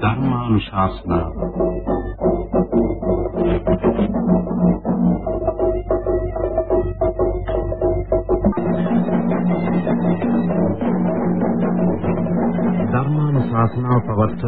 ධර්මානුශාසනා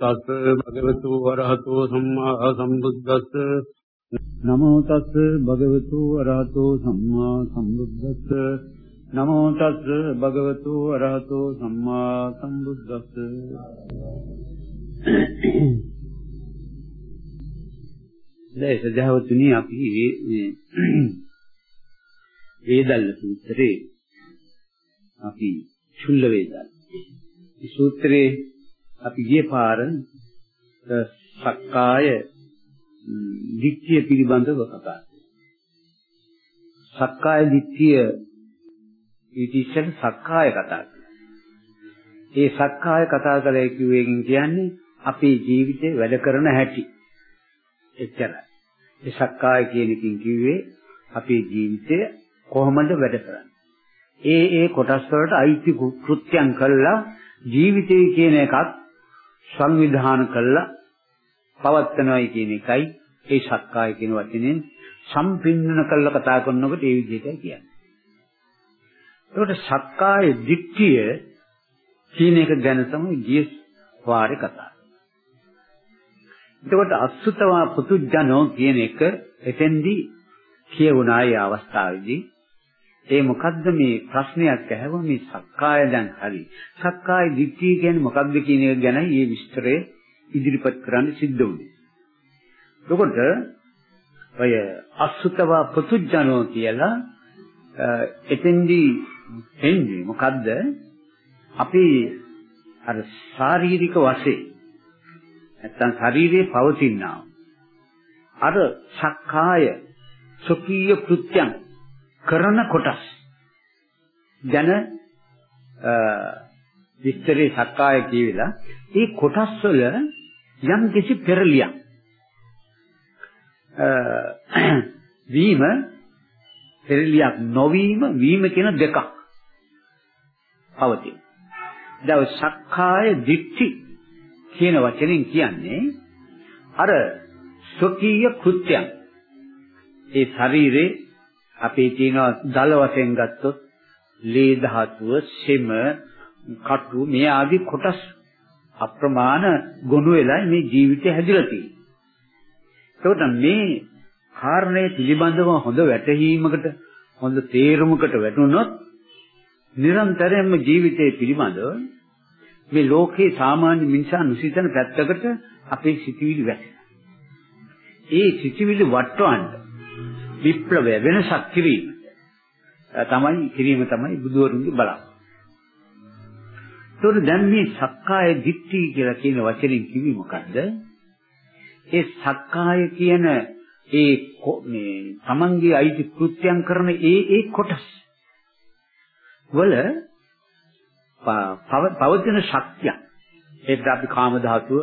තස් භගවතු වරහතෝ සම්මා සම්බුද්දස්ස. නමෝ තස් භගවතු වරහතෝ සම්මා සම්බුද්දස්ස. නමෝ තස් භගවතු වරහතෝ සම්මා සම්බුද්දස්ස. දැන් සදහවතුනි අපි මේ වේදල්ල සූත්‍රේ අපි චුල්ල වේදල්. මේ සූත්‍රේ අපි ගිය පාර සක්කාය දිට්ඨිය පිළිබඳව කතා සක්කාය දිට්ඨිය ඊටිසෙන් සක්කාය කතා ඒ සක්කාය කතා කරලා කිව්වෙකින් කියන්නේ අපේ ජීවිතේ වැඩ කරන හැටි. එච්චරයි. ඒ සක්කාය කියන එකකින් කිව්වේ අපේ ජීවිතය කොහොමද වැඩ කරන්නේ. ඒ ඒ කොටස් වලට අයිති කෘත්‍යයන් කළා ජීවිතය කියන එකත් සංවිධාන කළා පවත්නවායි කියන එකයි ඒ සක්කාය කියන වචනෙන් සම්පින්නන කළා කතා කරනකොට ඒ විදිහටයි කියන්නේ. ඒකට සක්කාය දිට්ඨිය කියන එක ගැන තමයි ගිය වාරේ කතා. එතකොට අසුතවා පුතුජනෝ කියන එක එතෙන්දී කියවුණා ඒ අවස්ථාවේදී ඒ මොකද්ද මේ ප්‍රශ්නයක් ඇහුවා මේ සක්කාය දැන් හරි. සක්කාය දිට්ඨිය කියන්නේ මොකක්ද කියන එක ගැන මේ විස්තරය ඉදිරිපත් කරන්න සිද්ධ වුණේ. එතකොට ඔය අසුතවා පුතුජනෝ කියලා එතෙන්දී එන්නේ මොකද්ද? අපි අර ශාරීරික වශයෙන් නැත්තම් ශරීරයේ පවතිනා අර සක්කාය සොකීය කෘත්‍යං කරන කොටස් ගැන විස්තරේ සක්කාය කියවිලා ඒ කොටස් වල යම් කිසි පෙරලියක් වීම පෙරලියක් නොවීම වීම කියන දෙකක් පවතී. දැන් සක්කාය දිට්ඨි කියන වචනෙන් කියන්නේ අර ස්වකීය කෘත්‍යයන් ඒ ශරීරේ අපේ තියෙනවා දල වශයෙන් ගත්තොත් ලේ ධාතුව, සෙම, කටු මේ ආදී කොටස් අප්‍රමාණ ගොනු වෙලා මේ ජීවිතය හැදිලා තියෙනවා. ඒකට මේ කාරණය පිළිබඳව හොඳ වැටහීමකට හොඳ තේරුමකට වැටුනොත් නිරන්තරයෙන්ම ජීවිතයේ පිළිබඳව මේ ලෝකේ සාමාන්‍ය මිනිසා නොසිතන පැත්තකට අපේ සිතිවිලි වැටෙනවා. ඒ සිතිවිලි වටවන්න විප්ලවය වෙනසක් කිරීම තමයි කිරීම තමයි බුදුවරුන්ගේ බලය. ඒතකොට දැන් මේ සක්කාය දිට්ඨිය කියලා කියන වචنين කිවි මොකද්ද? ඒ සක්කාය කියන ඒ මේ තමන්ගේ අයිති කෘත්‍යයන් කරන ඒ ඒ කොටස් වල පවතින ශක්තිය ඒත් අපි කාම ධාතුව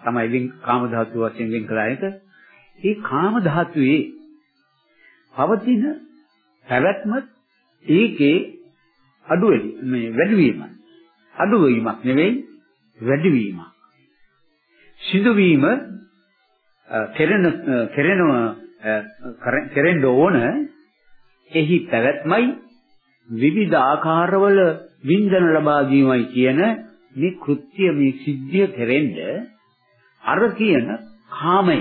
තමයි වෙන් කාම ධාතුව වශයෙන් වෙන් කළා එක ඒ කාම ධාතුවේ පවතින පැවැත්මත් ඒකේ අඩු වෙලි මේ වැඩිවීම. අඩු වීමක් නෙවෙයි වැඩිවීමක්. සිදුවීම කෙරෙන කෙරෙනව කෙරෙන්න ඕන එහි පැවැත්මයි විවිධ ආකාරවල වින්දන ලබා දීමයි කියන මේ කෘත්‍ය මේ සිද්ධිය කෙරෙන්න අර කියන කාමය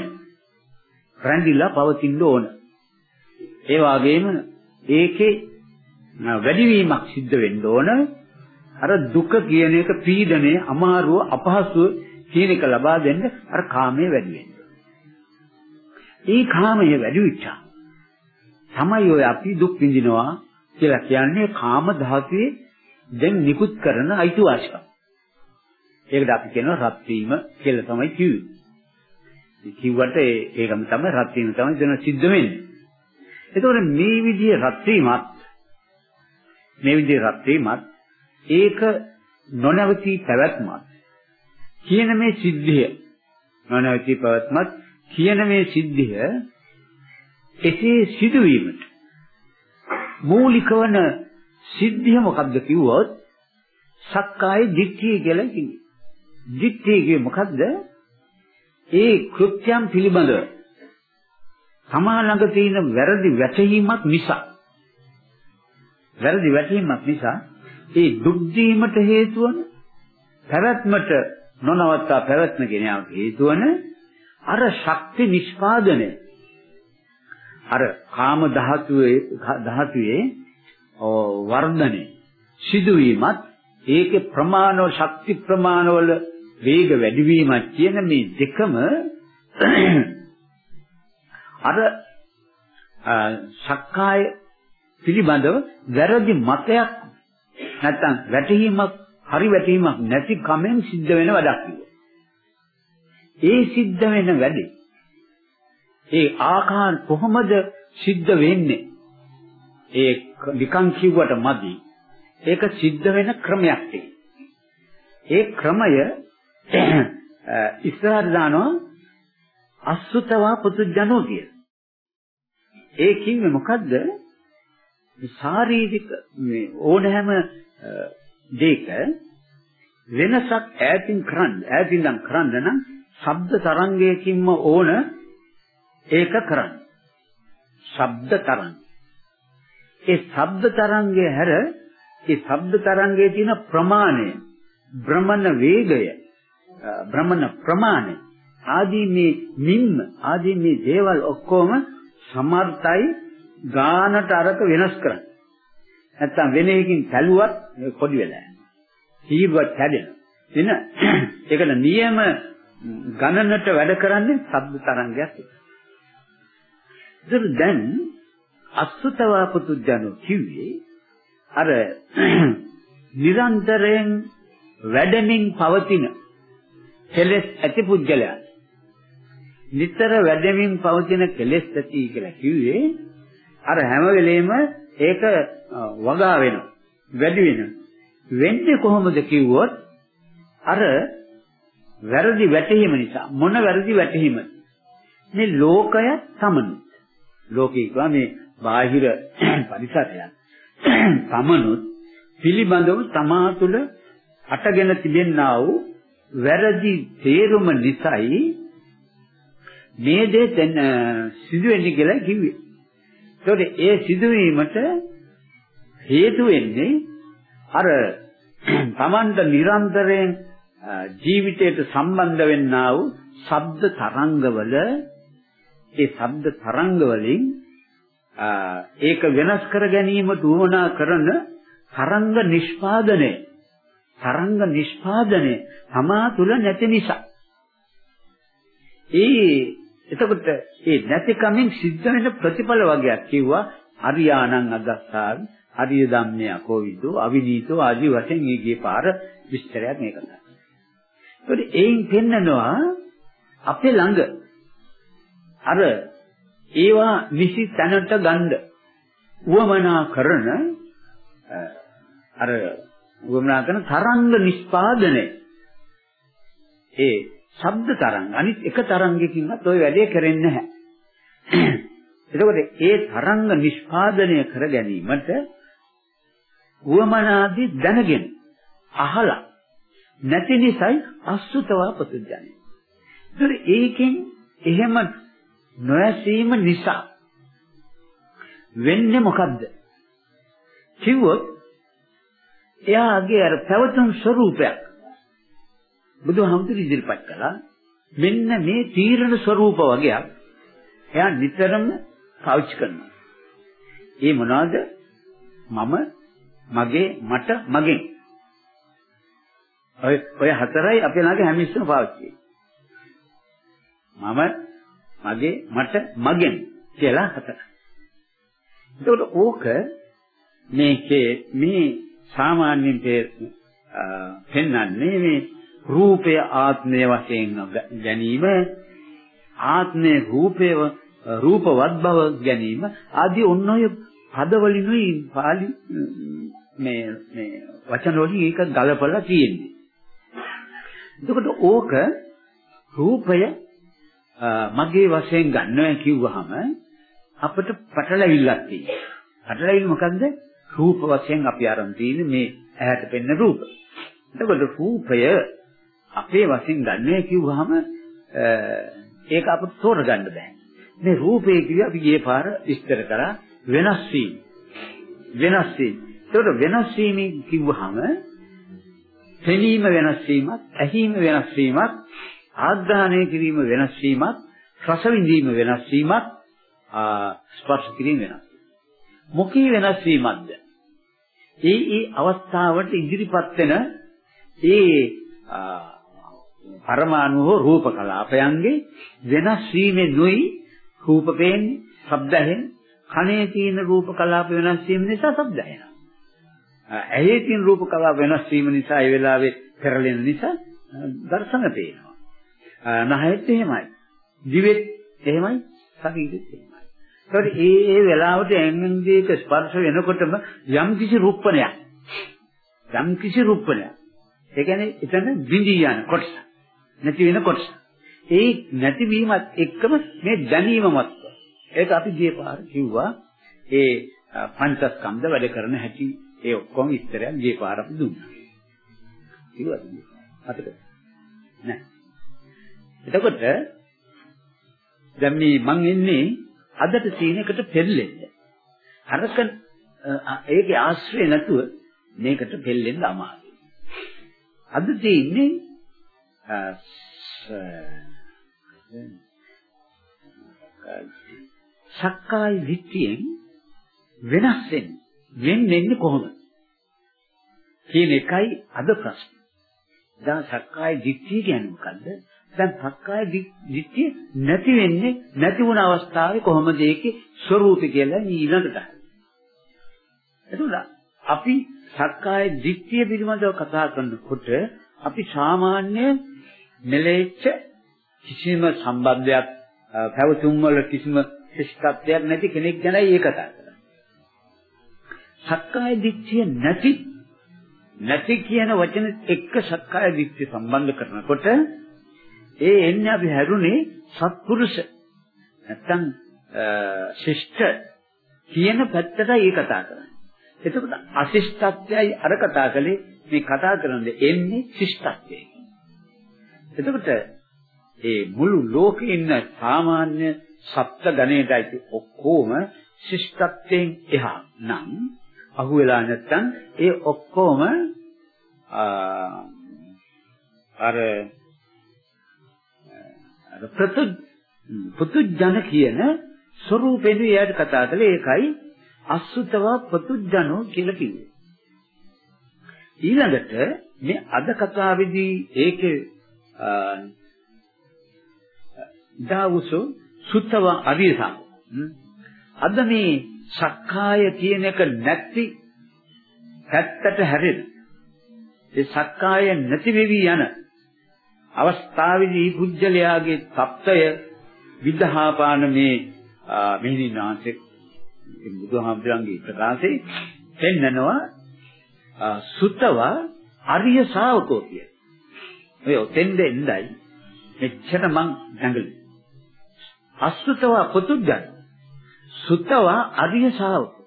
රැඳිලා පවතින්න ඕන. ඒ වගේම ඒකේ වැඩිවීමක් සිද්ධ වෙන්න ඕන. අර දුක කියන එක පීඩනය, අමාරුව, අපහසුව කියන එක ලබා දෙන්න අර කාමයේ වැඩි වෙන්න. ඒ කාමයේ වැඩි විච්චා. තමයි ඔය අපි දුක් විඳිනවා කියලා කියන්නේ කාම ධාතුවේ දැන් නිකුත් කරන අයිතිවාසිකම්. ඒකට අපි කියනවා රත් වීම කියලා තමයි කිව්වේ. කිව්වට ඒකම තමයි රත් වීම තමයි දෙන සිද්ධ වෙන්නේ. එතකොට මේ විදිහේ රත් වීමත් මේ විදිහේ රත් වීමත් ඒක නොනවති පැවැත්මත් කියන මේ සිද්ධිය නොනවති පැවැත්මත් කියන මේ සිද්ධිය එසේ සිදුවීමට මූලික වන සිද්ධිය මොකක්ද කිව්වොත් සක්කාය දිට්ඨිය කියලා කිව්වේ. දිට්ඨිය කියේ මොකද්ද? ඒ කෘත්‍යම් පිළිබඳව තමා ළඟ තියෙන වැරදි වැටහීමක් නිසා. වැරදි වැටහීමක් නිසා ඒ දුක් දීමට හේතු වන පැවැත්මට නොනවත්තා පැවැත්ම ගෙන යාමට හේතු වන අර ශක්ති නිෂ්පාදනය. අර කාම ධාතුවේ ධාතුවේ වර්ධනය සිදුවීමත් ඒකේ ප්‍රමාණව ශක්ති ප්‍රමාණවල වේග වැඩිවීමක් කියන මේ දෙකම අර සක්කාය පිළිබඳව වැරදි මතයක් නැත්තම් වැටහීමක් හරි වැටහීමක් නැති කමෙන් සිද්ධ වෙන වැඩක් ඒ සිද්ධ වෙන වැඩේ ඒ ආකාර කොහොමද සිද්ධ වෙන්නේ? ඒ නිකන් කිව්වට මදි. ඒක සිද්ධ වෙන ක්‍රමයක් ඒ ක්‍රමය ඉස්සරහට දානවා අසුතවා පුදුජනෝ කිය. ඒ කිව්වේ මොකද්ද? ශාරීරික මේ ඕනෑම දෙයක වෙනසක් ඈතින් කරන්න ඈතින් නම් කරන්න නම් ශබ්ද තරංගයකින්ම ඕන ඒක කරන්න. ශබ්ද තරංග. ඒ ශබ්ද තරංගය හැර ඒ ශබ්ද තරංගයේ තියෙන ප්‍රමාණය භ්‍රමණ වේගය භ්‍රමණ ප්‍රමාණය ආදී මේ නිම්ම ආදී මේ දේවල් ඔක්කොම සමර්ථයි ගානට අරක වෙනස් කරන්න. නැත්තම් වෙන එකකින් තැළුවත් පොඩි වෙලා යනවා. සීරුවත් හැදෙනවා. එන ඒකට නියම ගණනට වැඩ කරන්නේ ශබ්ද තරංගයක්. ඒක දැන් අසුතවා පුතුජනෝ කිව්වේ අර නිරන්තරයෙන් වැඩමින් පවතින කෙලෙස් ඇති පුද්ගලයා නිතර වැඩමින් පවතින කෙලෙස් ඇති කියලා කිව්වේ අර හැම වෙලෙම ඒක වගා වෙනවා වැඩි වෙනවා. වෙන්නේ කොහොමද කිව්වොත් අර වැරදි වැටහීම නිසා මොන වැරදි වැටහීමද මේ ලෝකය තමනු ලෝකේ කියවා මේ බාහිර පරිසරයක් තමනුත් පිළිබඳව තමා තුළ අටගෙන තිබෙනා වූ වැරදි තේරුම නිසායි මේ දේ දැන් සිදුවෙන්නේ කියලා කිව්වේ. ඒකට ඒ සිදුවීමට හේතු වෙන්නේ අර තමන්ට නිරන්තරයෙන් ජීවිතයට සම්බන්ධ වෙන්නා වූ ශබ්ද තරංගවල ඒ ශබ්ද තරංග වලින් ඒක වෙනස් කර ගැනීමට උවමනා කරන තරංග නිෂ්පාදනය තරංග නිෂ්පාදනය තමා තුල නැති නිසා ඒ එතකොට ඒ නැතිකමින් සිද්ධ වෙන ප්‍රතිඵල වගේක් කිව්වා. අරියාණං අගස්සාවි. අරිය ධම්මේ අකෝවිදෝ. අවිනීතෝ ආදී වශයෙන් ඊගේ පාර විස්තරයක් මේක තමයි. ඒකට ඒයින් පෙන්නනවා අපේ ළඟ අර ඒවා නිසි තැනට ගන්න උවමනා කරන අර උවමනා කරන තරංග නිෂ්පාදනය. ඒ ශබ්ද තරංග අනිත් එක තරංගයකින්වත් ওই වැඩේ කරෙන්නේ නැහැ. එතකොට ඒ තරංග නිෂ්පාදනය කර ගැනීමට වමනාදී දැනගෙන අහලා නැති නිසායි අසුතව ප්‍රතිඥානයි. ඒතර ඒකෙන් එහෙම නොඇසීම නිසා වෙන්නේ මොකද්ද? කිව්වොත් එයාගේ අර පැවතුම් ස්වરૂපයක් බුදුහාමුදුරු ඉදිරිපත් කළා. මෙන්න මේ තීරණ ස්වરૂප වගේක් එයා නිතරම පාවිච්චි කරනවා. ඒ මොනවාද? මම මගේ මට මගෙන්. ඔය ඔය හතරයි අපේ ළඟ හැමිස්සම පාවිච්චි මම මගේ මට මගෙන් කියලා හතර. එතකොට ඕක මේකේ මේ සාමාන්‍යයෙන් පෙන්වන්නේ මේ රූපය ආත්මය වශයෙන් ගැනීම ආත්මේ රූපය රූපවත් බව ගැනීම ආදී ඔන්න ඔය පදවලිනුයි පාලි මේ මේ වචන වලින් ඒක ගලපලා තියෙන්නේ. එතකොට ඕක රූපය මගේ වශයෙන් ගන්නවා කිව්වහම අපිට පටලවිල්ලක් තියෙනවා. පටලවිල්ල මොකද්ද? රූප වශයෙන් අපි අරන් තියෙන්නේ මේ ඇහැට පෙනෙන රූප. එතකොට රූපය අපේ වශයෙන් ගන්නවා කිව්වහම ඒක අපිට තෝරගන්න බෑ. මේ රූපය කිව්ව අපි ගියේ පාර විස්තර කරා වෙනස් වීම. වෙනස් වීම. ඒකට වෙනස් වීම කිව්වහම පෙනීම වෙනස් වීමක්, ඇහිීම වෙනස් වීමක්, ආග්‍රහණය කිරීම වෙනස් වීමක්, රස විඳීම වෙනස් වීමක්, ස්පර්ශ කිරීම වෙනස්. මොකී වෙනස් වීමක්ද? ඒ ඒ අවස්ථාවට ඉදිරිපත් වෙන ඒ පරමාණු හෝ රූප කලාපයන්ගේ වෙනස් වීමෙනුයි රූප පේන්නේ, ශබ්ද ඇහෙන්නේ, කනේ තියෙන රූප කලාප වෙනස් වීම නිසා ශබ්ද ඇහෙනවා. ඇහි තියෙන රූප කලාප වෙනස් වීම නිසා ඒ වෙලාවේ පෙරලෙන නිසා දර්ශන පේනවා. නහයෙත් එහෙමයි. දිවෙත් එහෙමයි, ශරීරෙත් එහෙමයි. ඒකට ඒ ඒ වෙලාවට ඇඟෙන්දීක ස්පර්ශ වෙනකොටම යම් කිසි රූපණයක් යම් කිසි රූපණයක් ඒ කියන්නේ එතන විඳී යන කොටස නැති වෙන කොටස ඒ නැතිවීමත් එක්කම මේ දැනීමමත් ඒක අපි ගිය පාර කිව්වා ඒ පංචස්කන්ධ වැඩ කරන හැටි ඒ ඔක්කොම විස්තරයක් ගිය පාර අපි දුන්නා. කිව්වද? මතකද? නෑ. එතකොට දැන් මේ මං එන්නේ අදට තියෙන එකට පෙරලෙන්න. අරක ඒකේ ආශ්‍රය නැතුව මේකට පෙරලෙන්න අමාරුයි. අද තියෙන්නේ සක්කාය දිට්ඨියෙන් වෙනස් වෙන්නේ. වෙන්නේ කොහොමද? කියන එකයි අද ප්‍රශ්නේ. දැන් සක්කාය දිට්ඨිය කියන්නේ මොකද්ද? දැන් සක්කාය දිට්ඨිය නැති වෙන්නේ නැති වුණ අවස්ථාවේ කොහොමද ඒකේ ස්වરૂපය කියලා ඊළඟට. එතකොට අපි සක්කාය දිට්ඨිය පිළිබඳව කතා කරනකොට අපි සාමාන්‍ය මෙලෙච්ච කිසිම සම්බන්ධයක් පැවතුම් වල කිසිම ශිෂ්ටත්වයක් නැති කෙනෙක් ගැනයි ඒ කතා කරන්නේ. සක්කාය දිට්ඨිය නැති නැති කියන වචන එක්ක සක්කාය දිට්ඨිය සම්බන්ධ කරනකොට ඒ එන්නේ අපි හැරුණේ සත්පුරුෂ නැත්තම් ශිෂ්ට කියන පැත්තටයි ඒ කතා කරන්නේ. එතකොට අශිෂ්ටත්වයයි අර කතා කළේ මේ කතා කරන්නේ එන්නේ ශිෂ්ටත්වයෙන්. එතකොට ඒ මුළු ලෝකේ ඉන්න සාමාන්‍ය සත්ත්ව ගණයටයි ඔක්කොම ශිෂ්ටත්වයෙන් එහා නම් අහුවෙලා නැත්තම් ඒ ඔක්කොම අර අර ප්‍රතු පුතුජන කියන ස්වરૂපෙදි එයාට කතා කළේ ඒකයි අසුතව පුතුජනෝ කියලා කිව්වේ. ඊළඟට මේ අද කතාවේදී ඒකේ දාවුසු සුත්තව අදීසා අද මේ සක්කාය කියන එක නැති පැත්තට හැරෙන ඒ සක්කාය නැති වෙවි යන අවස්ථාවේදී කුජලයාගේ తত্ত্বය විදහාපාන මේ මෙහිදී නාසෙක් බුදුහාමුදුරන්ගේ ප්‍රකාශේ පෙන්නනවා සුත්තව අරිය ශාවකෝ කියලා ඔය ඔතෙන්ද එන්නයි මෙච්චර මං දඟලුවේ. අසුතව පුතුජන් සුතව අරිය ශාවකෝ.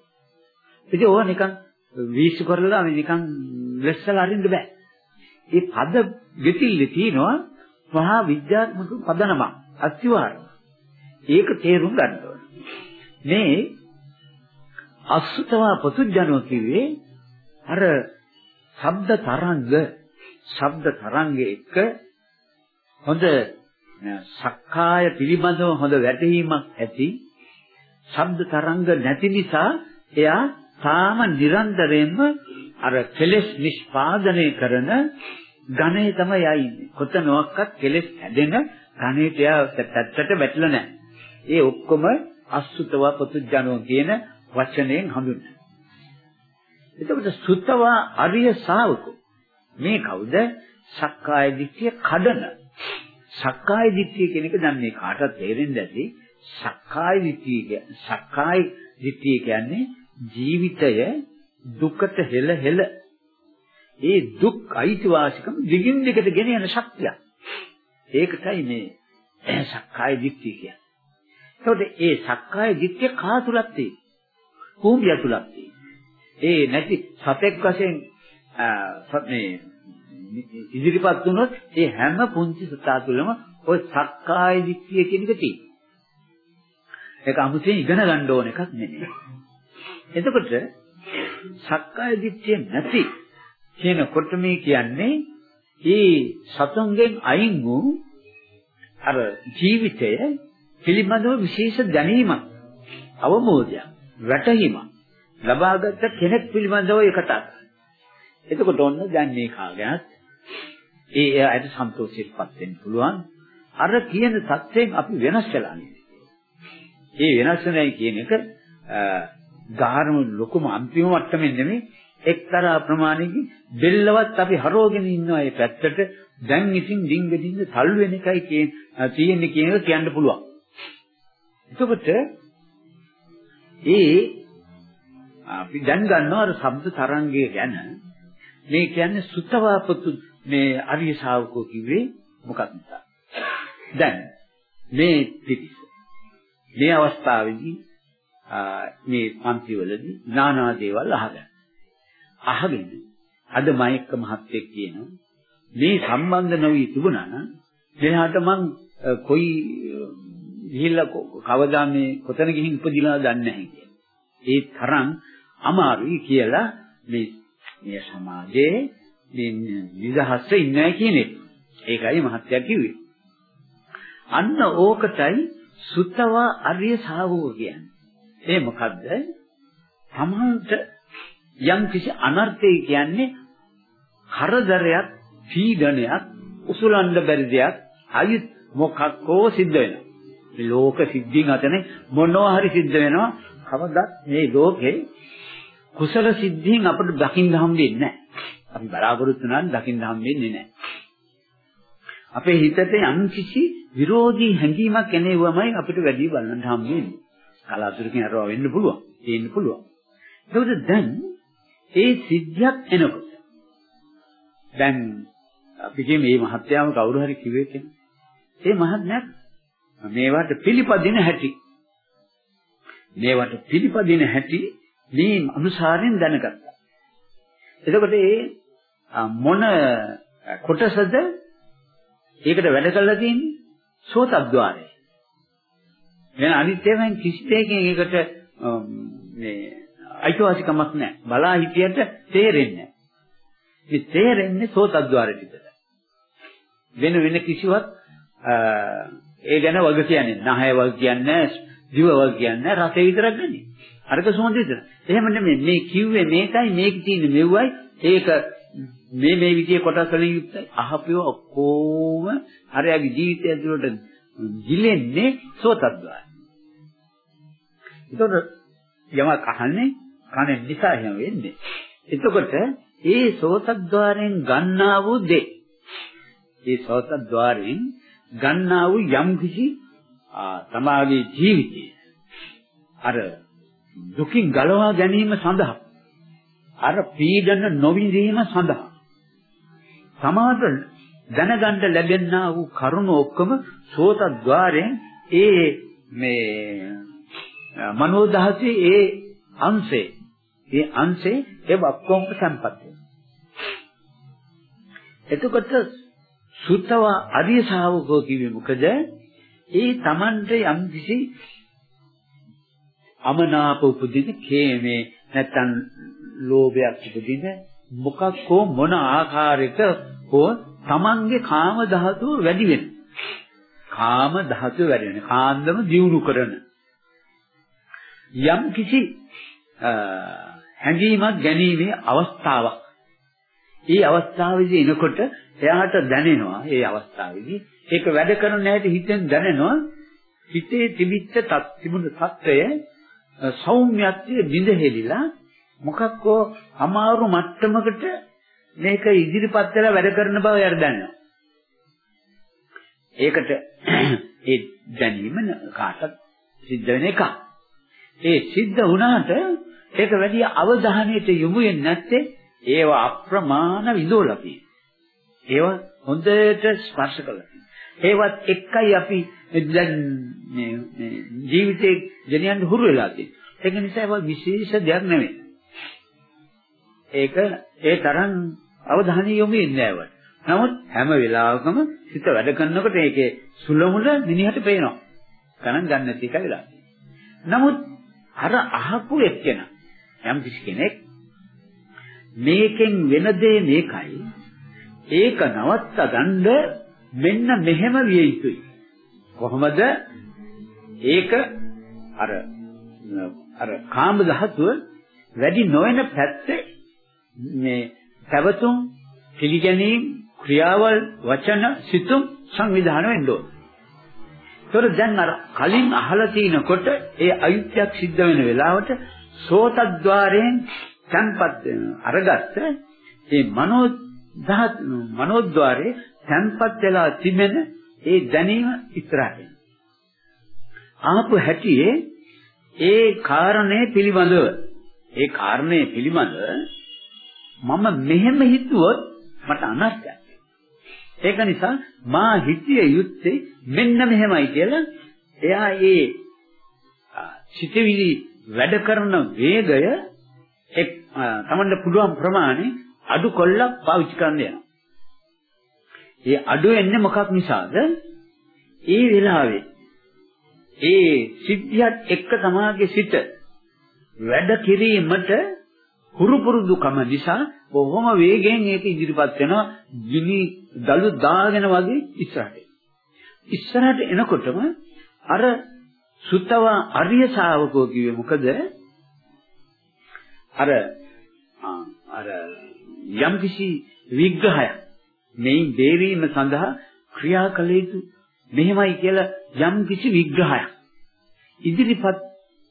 ඉතින් ඕවා නිකන් වීසි කරලා මේ නිකන් වෙස්සලා අරින්න බෑ. ඒ පද ගෙතිල්ල තියෙනවා මහා විද්‍යාත්මක පදනමක් අත්‍යවාරය. ඒක තේරුම් ගන්න ඕනේ. මේ අසුතව පුතුජනෝ කිව්වේ අර ශබ්ද තරංග ශබ්ද තරංග එක හොඳ සක්කාය පිළිබඳව හොඳ වැටහීමක් ඇති ශබ්ද තරංග නැති නිසා එයා තාම නිරන්තරයෙන්ම අර කෙලෙස් නිෂ්පාදනය කරන ඝනේ තමයි ආයින්නේ. කොතනවත් කෙලෙස් හැදෙන ඝනේට යා පැත්තට වැටලා නැහැ. ඒ ඔක්කොම අසුතව පුතුජනෝ කියන වචනයෙන් හඳුන්වනවා. එතකොට සුත්තවා අරිය ශාවකෝ මේ කවුද? සක්කාය දිට්ඨිය කඩන. සක්කාය දිට්ඨිය කියන එක දැන් මේ කාටවත් තේරෙන්නේ නැති. සක්කාය දිට්ඨිය සක්කාය දිට්ඨිය කියන්නේ ජීවිතය දුකට හෙල හෙල ඒ දුක් අයිතිවාසිකම දිගින් දිගට ගෙන යන ශක්තිය. ඒකටයි මේ සක්කාය දිට්ඨිය කියන්නේ. ඒකට ඒ සක්කාය දිට්ඨිය කා තුලක් තියෙන්නේ. කූඹිය තුලක් තියෙන්නේ. ඒ නැති සතෙක් වශයෙන් මේ ඉදිරිපත් වුණොත් ඒ හැම පුංචි සතා තුළම ওই සක්කාය දිට්ඨිය කියන එක තියෙනවා. ඒක අමුතෙන් ඉගෙන ගන්න ඕන එකක් නෙමෙයි. එතකොට සක්කාය දිට්ඨිය නැති කියනකොට මේ කියන්නේ ඒ සතුන්ගෙන් අයින් වූ අර ජීවිතය පිළිබඳව විශේෂ දැනීමක් අවබෝධයක් වැටහීමක් ලබාගත් කෙනෙක් පිළිබඳව ඒකට එතකොට ඔන්න දැන් මේ කාගයත් ඒ ඇයට සන්තෝෂයටපත් වෙන්න පුළුවන්. අර කියන தත්යෙන් අපි වෙනස් වෙලා ඒ වෙනස් වෙනයි කියන එක ගාහරම ලොකුම අන්තිම මට්ටමෙන් නෙමෙයි එක්තරා ප්‍රමාණයකින් බෙල්ලවත් අපි හරවගෙන ඉන්නවා ඒ පැත්තට. දැන් ඉතින් ඩිංග ඩිංග තල් වෙන එකයි තියෙන්නේ කියන එක කියන්න පුළුවන්. එතකොට ඒ අපි දැන් ගන්නවා අර ශබ්ද තරංගය ගැන. මේ කියන්නේ සුතවාපතු මේ අරිය ශාවකෝ කිව්වේ මොකක්ද? දැන් මේ පිටිස මේ අවස්ථාවේදී මේ පන්තිවලදී নানা දේවල් අහගන්න. අහගෙන අද මයික්ක මහත්තයෙක් කියනවා මේ සම්බන්ධ නොවි තිබුණා නම් මෙහාට මං කොයි ගිහිල්ලා කවදා මේ කොතන ගිහින් ඉපදිලා දන්නේ නැහැ කියලා. ඒ තරම් අමාරුයි කියලා මේ මේ සමාජයේ මේ නිදහස්ව ඉන්නේ කියන එක. ඒකයි මහත්තයා කිව්වේ. අන්න ඕකටයි සුත්තවා අරිය ශාවෝ කියන්නේ. ඒ මොකද්ද? තමන්ට යම් කිසි අනර්ථය කියන්නේ කරදරයක්, පීඩනයක්, උසුලන්න බැරි දෙයක් අයි මොකක්කෝ සිද්ධ වෙනවා. මේ ලෝක සිද්ධීන් අතරේ මොනවා හරි සිද්ධ වෙනවා. කවදාත් මේ ලෝකේ කුසල සිද්ධීන් අපිට දකින්න හම්බෙන්නේ නැහැ. අපි බලාපොරොත්තු නම් දකින්න හම්බෙන්නේ නැහැ. අපේ හිතට යම් කිසි විරෝධී හැඟීමක් එනේවමයි අපිට වැඩි බලන්න හම්බෙන්නේ. කලාතුරකින් අරව වෙන්න පුළුවන්. තේන්න පුළුවන්. ඒකද දැන් ඒ සිද්ධියක් එනකොට දැන් අපි කියේ මේ මහත්යාම කවුරු හරි කිව්වේ කෙනෙක්. ඒ මහත්මයා මේවට පිළිපදින හැටි මේවට පිළිපදින හැටි මේ අනුසාරයෙන් දැනගත්තා. එතකොට ඒ මොන කොටසද ඒකට වැඩ කරලා තියෙන්නේ? සෝතද්්වාරය. වෙන අනිත් ඒවායින් කිසි දෙයකින් ඒකට මේ අයිතිවාසිකමක් නැහැ. බලා හිටියට තේරෙන්නේ නැහැ. මේ තේරෙන්නේ සෝතද්්වාරෙ විතර. වෙන වෙන කිසිවක් ඒ ගැන වග කියන්නේ නැහැ වග කියන්නේ දිව වග කියන්නේ රසය විතරක් ගන්නේ. අරක සුවඳ විතර. එහෙම නෙමෙයි මේ කිව්වේ මේකයි මේක තියෙන්නේ මෙව්වයි ඒක මේ මේ විදිහේ කොටස් වලින් යුක්තයි අහපිය ඔක්කොම හරියගේ ජීවිතය ඇතුළට ගිලෙන්නේ සෝතද්්වාරය. ඒතකොට යමක් අහන්නේ කනෙන් නිසා එහෙම වෙන්නේ. එතකොට ඒ සෝතද්්වාරයෙන් ගන්නා වූ දේ ඒ සෝතද්්වාරයෙන් ගන්නා වූ යම් කිසි තමාගේ ජීවිතයේ අර දුකින් ගලවා ගැනීම සඳහා අර පීඩන නොවිඳීම සඳහා සමාත දැනගන්න ලැබෙනා වූ කරුණ ඔක්කොම සෝතද්්වාරයෙන් ඒ මේ මනෝ දහසේ ඒ අංශේ ඒ අංශේ ඒ ඔක්කොම සම්පත් එතකොට සුත්තව අරිය ශාවකෝ කිව්වේ මොකද? ඒ Tamante යම් කිසි අමනාප උපදින කේමේ නැත්තම් ලෝභයක් උපදින මොකක් හෝ මොන ආකාරයක හෝ තමන්ගේ කාම ධාතුව වැඩි වෙන. කාම ධාතුව වැඩි වෙන. කාන්දම දියුණු කරන. යම් කිසි හැඟීමක් ගැනීමේ අවස්ථාවක්. ඒ අවස්ථාවේදී එනකොට එයාට දැනෙනවා ඒ අවස්ථාවේදී ඒක වැඩ කරන හැටි හිතෙන් දැනෙනවා හිතේ තිබිච්ච තත් තිබුණු තත්ත්වය සෞම්‍යත්වයේ බිඳහෙලිලා මොකක්කෝ අමාරු මට්ටමකට මේක ඉදිරිපත් වෙලා වැඩ කරන බව එයාට දැනෙනවා. ඒකට ඒ දැනීම කාටත් සිද්ධ වෙන එකක්. ඒ සිද්ධ වුණාට ඒක වැඩි අවධානයට යොමු වෙන්නේ නැත්තේ ඒව අප්‍රමාණ විදෝලා තියෙනවා. ඒව හොඳට ස්පර්ශ කළා. ඒවත් එක්කයි අපි දැන් මේ මේ ජීවිතේ ගෙනියන්න හුරු වෙලා තියෙන්නේ. ඒක නිසා ඒක විශේෂ දෙයක් නෙමෙයි. ඒක ඒ තරම් අවධානය යොමු වෙන්නේ නැහැ නමුත් හැම වෙලාවකම සිත වැඩ කරනකොට ඒකේ සුලමුල මිනිහට පේනවා. ගණන් ගන්න නැති එක වෙලා. නමුත් අර අහපු එක්කෙනා යම් කිසි කෙනෙක් මේකෙන් වෙන දේ මේකයි ඒක නවත්ත ගන්න මෙන්න මෙහෙම විය යුතුයි කොහොමද ඒක අර අර කාම ධාතුව වැඩි නොවන පැත්තේ මේ පැවතුම් පිළිගැනීම් ක්‍රියාවල් වචන සිතුම් සංවිධානය වෙන්න ඕන. ඒතර දැන් අර කලින් අහලා තිනකොට ඒ අයුක්තියක් සිද්ධ වෙන වෙලාවට සෝතද්්වාරයෙන් තන්පත් අරගත්ත ඒ මනෝ දහත් මනෝද්්වාරයේ තන්පත් වෙලා තිබෙන ඒ දැනීම ඉස්සරහට ආපු හැටියේ ඒ කාරණේ පිළිබඳව ඒ කාරණේ පිළිබඳව මම මෙහෙම හිතුවොත් මට අනර්ථයක්. ඒක නිසා මා හිතිය යුත්තේ මෙන්න මෙහෙමයි කියලා එයා ඒ සිතවිලි වැඩ කරන වේගය එක් තමන්ට පුළුවන් ප්‍රමාණය අඩු කොල්ලක් පාවිච්චි කරන්න යනවා. ඒ අඩු වෙන්නේ මොකක් නිසාද? ඒ වෙලාවේ ඒ සිද්ධියත් එක්ක තමාගේ සිත වැඩ කිරීමට හුරු පුරුදුකම නිසා බොහොම වේගෙන් ඒක ඉදිරිපත් වෙනවා ගිනි දළු දාගෙන වගේ ඉස්සරහට. ඉස්සරහට එනකොටම අර සුත්තව අරිය ශාවකෝ කිව්වේ මොකද? අර අර යම්කිසි විග්‍රහයක් මේ දේවීම සඳහා ක්‍රියා කළ යුතු මෙහෙමයි කියලා යම්කිසි විග්‍රහයක් ඉදිරිපත්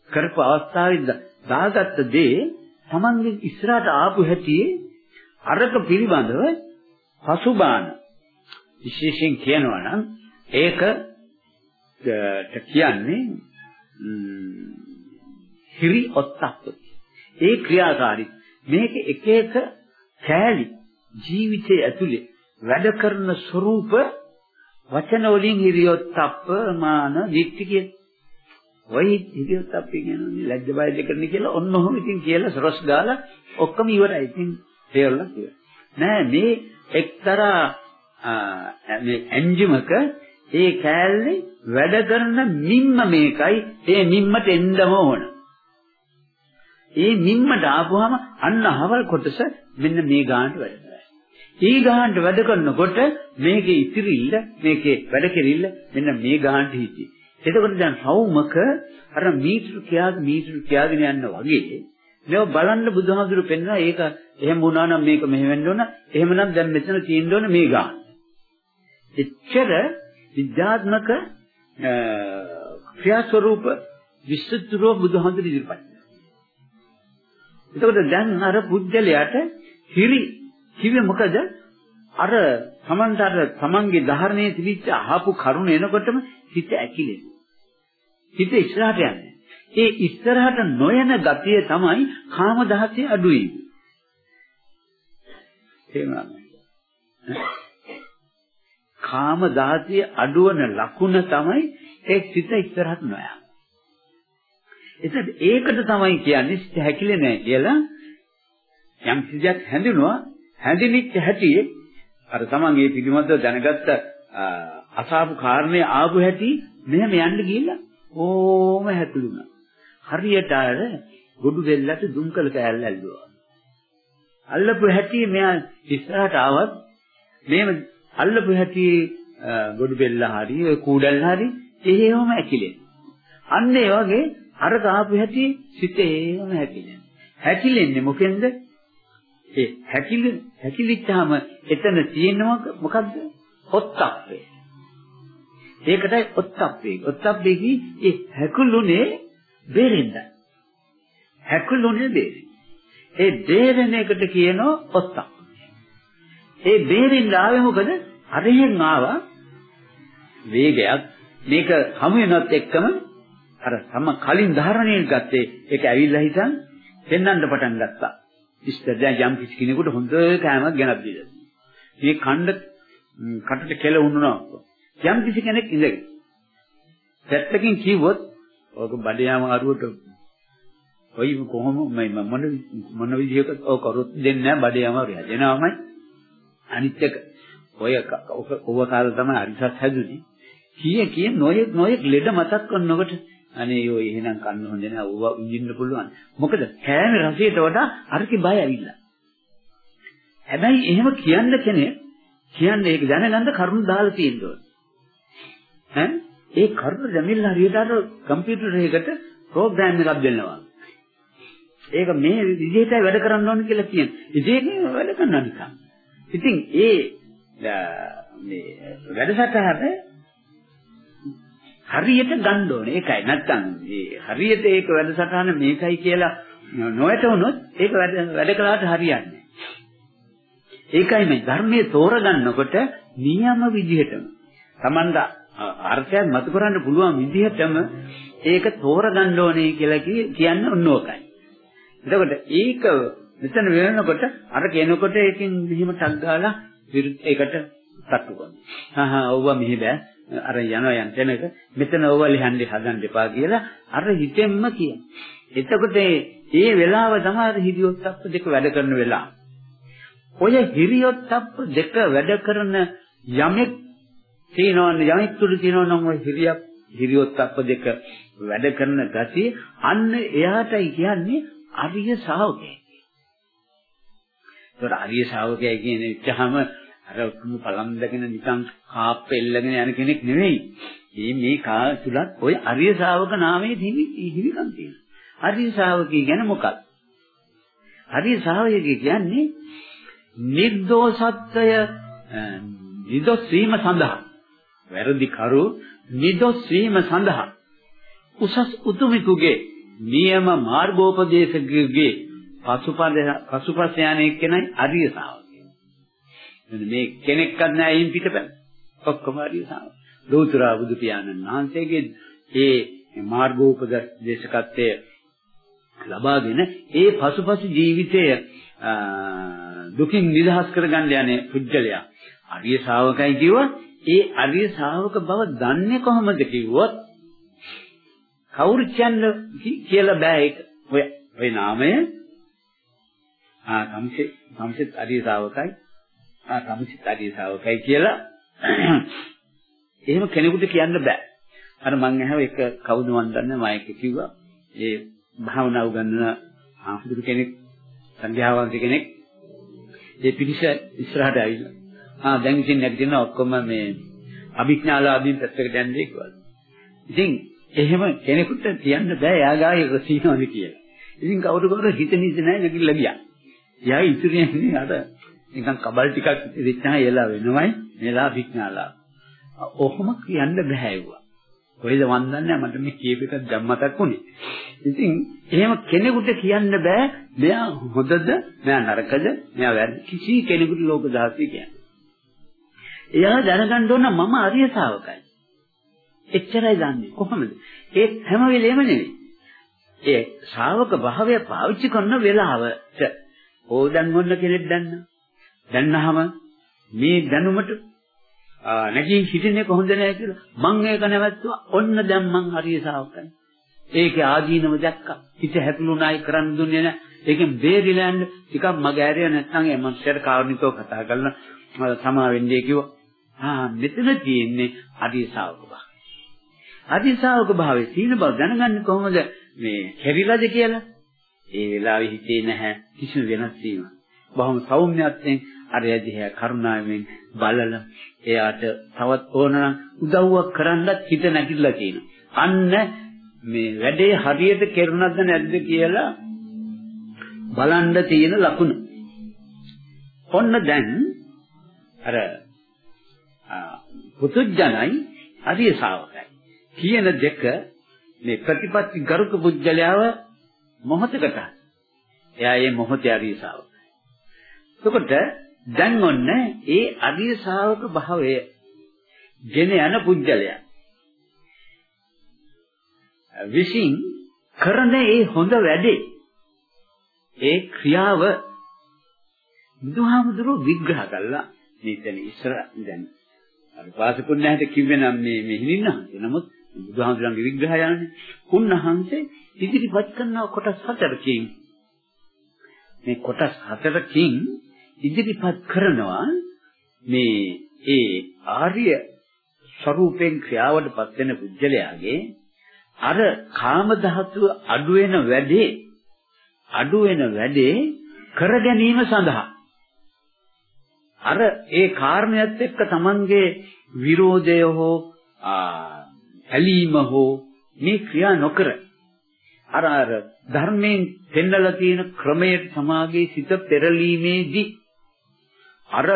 කරපු අවස්ථාවේ දාගත්ත දේ Tamange ඉස්සරහට ආපු හැටියේ අරක පිළිබඳව පසුබාන. විශේෂයෙන් කියනවා නම් ඒක කියන්නේ හිරි ඔත්තප්ප ඒ ක්‍රියාකාරී මේක එක එක කෑලි ජීවිතයේ ඇතුලේ වැඩ කරන ස්වરૂප වචන වලින් හිරියොත්ප්ප මාන දික්ටි කියන ඔය හිරියොත්ප්ප කියන්නේ ලැජ්ජ බය දෙකනේ කියලා ඔන්න ඔහොම ඉතින් කියලා සරස් ගාලා ඔක්කොම ඉවරයි. ඉතින් තේරලා කියලා නෑ මේ එක්තරා මේ එන්ජිමක ඒ කෑල්ලේ වැඩ කරන මිම්ම මේකයි. ඒ මිම්මට එන්නම ඕන. ඒ නිම්මට ආපුවාම අන්න අහවල් කොටස මෙන්න මේ ගානට වැඩ කරයි. ඊ ගානට වැඩ කරනකොට මේකේ ඉතිරිල්ල මේකේ වැඩ කෙරිල්ල මෙන්න මේ ගානට හිටි. එතකොට දැන් සෞමක අර මීටර කියාගෙන මීටර කියාගෙන යන්න වගේ මේව බලන්න බුදුහාමුදුරු පෙන්නවා ඒක එහෙම වුණා නම් මේක මෙහෙම වෙන්න ඕන එහෙමනම් දැන් මෙතන තියෙන්න ඕන මේ ගාන. එච්චර විද්‍යාත්මක ක්‍රියාස්වරූප විස්තෘතව බුදුහාමුදුරු ඉදිරිපත් එතකොට දැන් අර පුජ්‍යලයට හිරි කිව්වේ මොකද? අර Tamanට අර Tamanගේ ධාරණයේ තිබිච්ච අහපු කරුණ එනකොටම හිත ඇකිලෙනවා. හිත ඉස්සරහට යන්නේ. ඒ ඉස්සරහට නොයන ගතිය තමයි කාම දහසේ අඩුවීම. තේරුණාද? කාම දහසේ අඩුවන ලකුණ තමයි ඒ සිත ඉස්සරහට නොයන. එතකොට ඒකට තමයි කියන්නේ සිත හැකිලේ නැහැ කියලා යම් කිසියක් හැඳිනුවා හැඳිනිච්ච හැටි අර තමන් ඒ පිළිමද්ද දැනගත්ත අසාපු කාරණේ ආපු හැටි මෙහෙම යන්න ගිහිල්ලා ඕම හැතුළුණා. හරියට අර ගොඩු දෙල්ලට දුම්කල කෑල්ල ඇල්ලුවා. අල්ලපු හැටි මෙයා ඉස්සරහට ආවත් මේව අල්ලපු හැටි ගොඩු බෙල්ල හරි කූඩල් හරි එහෙමම ඇකිලෙන. අන්න ඒ වගේ අර කාපු හැටි සිතේම හැකිලෙන. හැකිලෙන්නේ මොකෙන්ද? ඒ හැකිලි හැකිලිච්චාම එතන තියෙනව මොකද්ද? ඔත්තප්පේ. ඒකටයි ඔත්තප්පේ. ඔත්තප්පේ කි ඒ හැකුළුනේ බේරෙන්න. හැකුළුනේ බේරෙන්න. ඒ බේරෙන එකට කියනවා ඔත්තප්ප. ඒ බේරෙන්න ආවේ මොකද? අරහෙන් ආවා වේගයක් මේක හමු වෙනත් එක්කම අර සම කලින් ධාරණය ගත්තේ ඒක ඇවිල්ලා හිටන් පෙන්වන්න පටන් ගත්තා. ඉස්තර දැන් යම් කිසි කෙනෙකුට හොඳ කෑමක් ගෙනත් දීලා. මේ කණ්ඩ කටට කෙල උන්නුනා. යම් කිසි කෙනෙක් ඉඳගෙන. පැත්තකින් කිව්වොත් ඔක බඩයාම අරුවට ඔයි කොහොම මම මොන මොන විදිහකට ඔය කරොත් දෙන්නේ නැහැ බඩයාම අරුව. දෙනවමයි. අනිත් එක ඔය ඔව කාලේ තමයි අරිසත් හැදුනේ. කිය කිය නොයෙක් නොයෙක් ලෙඩ මතක් කරනකොට අනේ ඔය එහෙනම් කන්න හොඳ නෑ ඌව ඉඳින්න පුළුවන්. මොකද කෑමේ රසයට වඩා අරකි බය ඇවිල්ලා. හැබැයි එහෙම කියන්න කෙනෙක් කියන්නේ ඒක දැනගන්න කරුණු දාලා තියෙන්න ඕන. ඈ ඒ කරුණු දැමිලා හරියට අර කම්පියුටර් එකකට ප්‍රෝග්‍රෑම් එකක් දෙනවා. ඒක මේ විදිහට වැඩ කරන්න ඕන කියලා කියන. ඉතින් වැඩ කරනවා නිකන්. ඉතින් ඒ මේ වැඩසටහන හරියට ගන්න ඕනේ. ඒකයි. නැත්තම් මේ හරියට ඒක වැඩසටහන මේකයි කියලා නොවැටුනොත් ඒක වැඩ වැඩ කළාට හරියන්නේ ඒකයි මේ ධර්මයේ තෝරගන්නකොට නියම විදිහටම Tamanda අර්ථයක් මතු කරන්න පුළුවන් විදිහටම ඒක තෝරගන්න ඕනේ කියලා කියන්නේ ඔන්න ඕකයි. එතකොට ඒක මෙතන වෙනකොට අර කෙනකොට ඒකෙන් මෙහිම ටක් ගාලා ඒකට තට්ටු කරනවා. හා හා ඔව්වා මෙහෙ බෑ. අර යනවා යන තැනක මෙතන ඕව ලියන්නේ හදන්න එපා කියලා අර හිතෙන්ම කියන. එතකොට ඒ වෙලාව තමයි හිරියොත්ප්ප දෙක වැඩ කරන වෙලාව. ඔය හිරියොත්ප්ප දෙක වැඩ කරන යමෙක් තියෙනවනේ යමෙක් තුල තියෙනවනම් ඔය හිරියක් හිරියොත්ප්ප දෙක වැඩ කරන ගතිය අන්න එයාටයි කියන්නේ අරිය ශාවකය. ඒතර අරිය ශාවකය කියන්නේ ඉච්ඡාම අර උතුම් පලන්දගෙන නිකන් කාප්ප එල්ලගෙන යන කෙනෙක් නෙවෙයි. මේ මේ කා තුලත් ওই අරිය ශාවක නාමයේ හිමි හිමිකම් තියෙනවා. අරිය ශාවකී කියන්නේ මොකක්ද? අරිය ශාවකී කියන්නේ නිර්දෝෂත්වය නිදොස් වීම සඳහා වැරදි කරු නිදොස් වීම සඳහා උසස් උතුමෙකුගේ නියම මාර්ගෝපදේශකගේ පසුපද පසුපස යන එක්කෙනයි අරිය ශාවක. මේ කෙනෙක්වත් නැහැ අයින් පිටපැන. ඔක්කොම හරි සාම. ලෝතර බුදු පියාණන් වහන්සේගේ ඒ මාර්ගෝපදේශකත්වයේ ලබාගෙන ඒ පසුපසු ජීවිතය දුකින් නිදහස් කරගන්න යන්නේ පුජ්‍යලයා. අරිය ශාවකයි කිව්වොත් ඒ අරිය ශාවක බව දන්නේ කොහොමද කිව්වොත් කවුරු කියන්නේ කියලා බෑ ඒක. ඔය ඔය නාමය ආ සම්සෙත් සම්සෙත් අරිය ශාවකයි ආ සම්සිත ආදී ශාවකයි කියලා එහෙම කෙනෙකුට කියන්න බෑ. අර මං අහව එක කවුද මන් දන්නේ මම ඒක කිව්වා. ඒ භාවනා උගන්වන ආහුදුරු කෙනෙක් සංඝයාවන්ත කෙනෙක් ඒ පිටිස ඉස්සරහට ඇවිල්ලා. ආ දැන් ඉතින් නැගිටින ඔක්කොම මේ අභිඥාලාභීන් පැත්තකට යන්නේ කියලා. ඉතින් එහෙම කෙනෙකුට කියන්න බෑ එයාගායේ රසීනවද කියලා. ඉතින් කවුරු කවුරු හිත නිසි නැහැ නැගිටලා ගියා. එයා ඉතුරුනේ අර නිකන් කබල් ටිකක් ඉතිච්චා එලා වෙනවයි මෙලා විඥාලා. ඔහොම කියන්න බෑ ඒවා. කොහෙද මන් දන්නේ මට මේ කීප එකක් දැන් මතක් වුණේ. ඉතින් එහෙම කෙනෙකුට කියන්න බෑ මෙයා හොඳද මෙයා නරකද මෙයා වැරදි කිසි කෙනෙකුට ලෝක දහසී කියන්නේ. එයා දැනගන්න ඕන මම අරිය ශාවකයි. එච්චරයි දන්නේ කොහොමද? ඒ හැම වෙලෙම නෙවෙයි. ඒ ශාවක භාවය පාවිච්චි කරන වෙලාවට ඕදන් මොන්න කෙනෙක් දන්නා. දැන්නහම මේ දැනුමට නැගී හිටින්නේ කොහොමද නැහැ කියලා මං ඒක නැවැත්තුවා ඔන්න දැන් මං හරිය සාවකයි ඒකේ ආදීනව දැක්කා හිත හැපලුණායි කරන්න දුන්නේ නැහැ ඒකෙන් බේරිලා යන්න ටිකක් මග ඇරිය නැත්නම් ඒ මනුස්සයාට කාරුණිකව කතා කරලා සමා වෙන්නේ කිව්වා ආ මෙතන තියෙන්නේ අදී ශාවක භාවය. අදී ශාවක භාවයේ සීන බව දැනගන්නේ කොහොමද මේ හැරිලාද කියලා? ඒ වෙලාවේ හිතේ නැහැ කිසිම වෙනස් වීමක්. බොහොම සෞම්‍යත්වයෙන් අර යදිහැ කරුණාවෙන් බලලා එයාට තවත් ඕනනම් උදව්වක් කරන්නත් හිත නැතිලා කියනවා. අන්න මේ වැඩේ හරියට කෙරුණාද නැද්ද කියලා බලන්න තියෙන ලකුණ. ඔන්න දැන් අර පුතුජනයි අරිය ශාවකයි කියන දෙක මේ ප්‍රතිපත්ති ගරුක පුජ්‍යලයාව මොහතකට එයා මේ මොහොතේ අරිය ශාවකයි. එතකොට දැන් ඔන්න ඒ අරිය ශාවක භාවය ගෙන යන පුජ්‍යලයා. විසින් කරන ඒ හොඳ වැඩේ ඒ ක්‍රියාව බුදුහාමුදුරුවෝ විග්‍රහ කළා. මෙතන ඉස්සර දැන් අර වාසකුන් නැහැට කිව්වේ නම් මේ මේ හිනින්න නමුත් බුදුහාමුදුරන්ගේ විග්‍රහය යන්නේ උන්වහන්සේ ඉදිරිපත් කරන කොටස් හතරකින් මේ කොටස් හතරකින් ඉදිරිපත් කරනවා මේ ඒ ආර්ය ස්වરૂපෙන් ක්‍රියාවටපත් වෙන පුජ්‍යලයාගේ අර කාම ධාතුව අඩු වෙන වැඩේ අඩු වෙන වැඩේ කර ගැනීම සඳහා. අර ඒ කාරණයත් එක්ක Tamange විරෝධය හෝ ඇලීම හෝ මේ ක්‍රියා නොකර. අර අර ධර්මයෙන් පෙන්නලා තියෙන ක්‍රමයට සමාගයේ සිත පෙරලීමේදී අර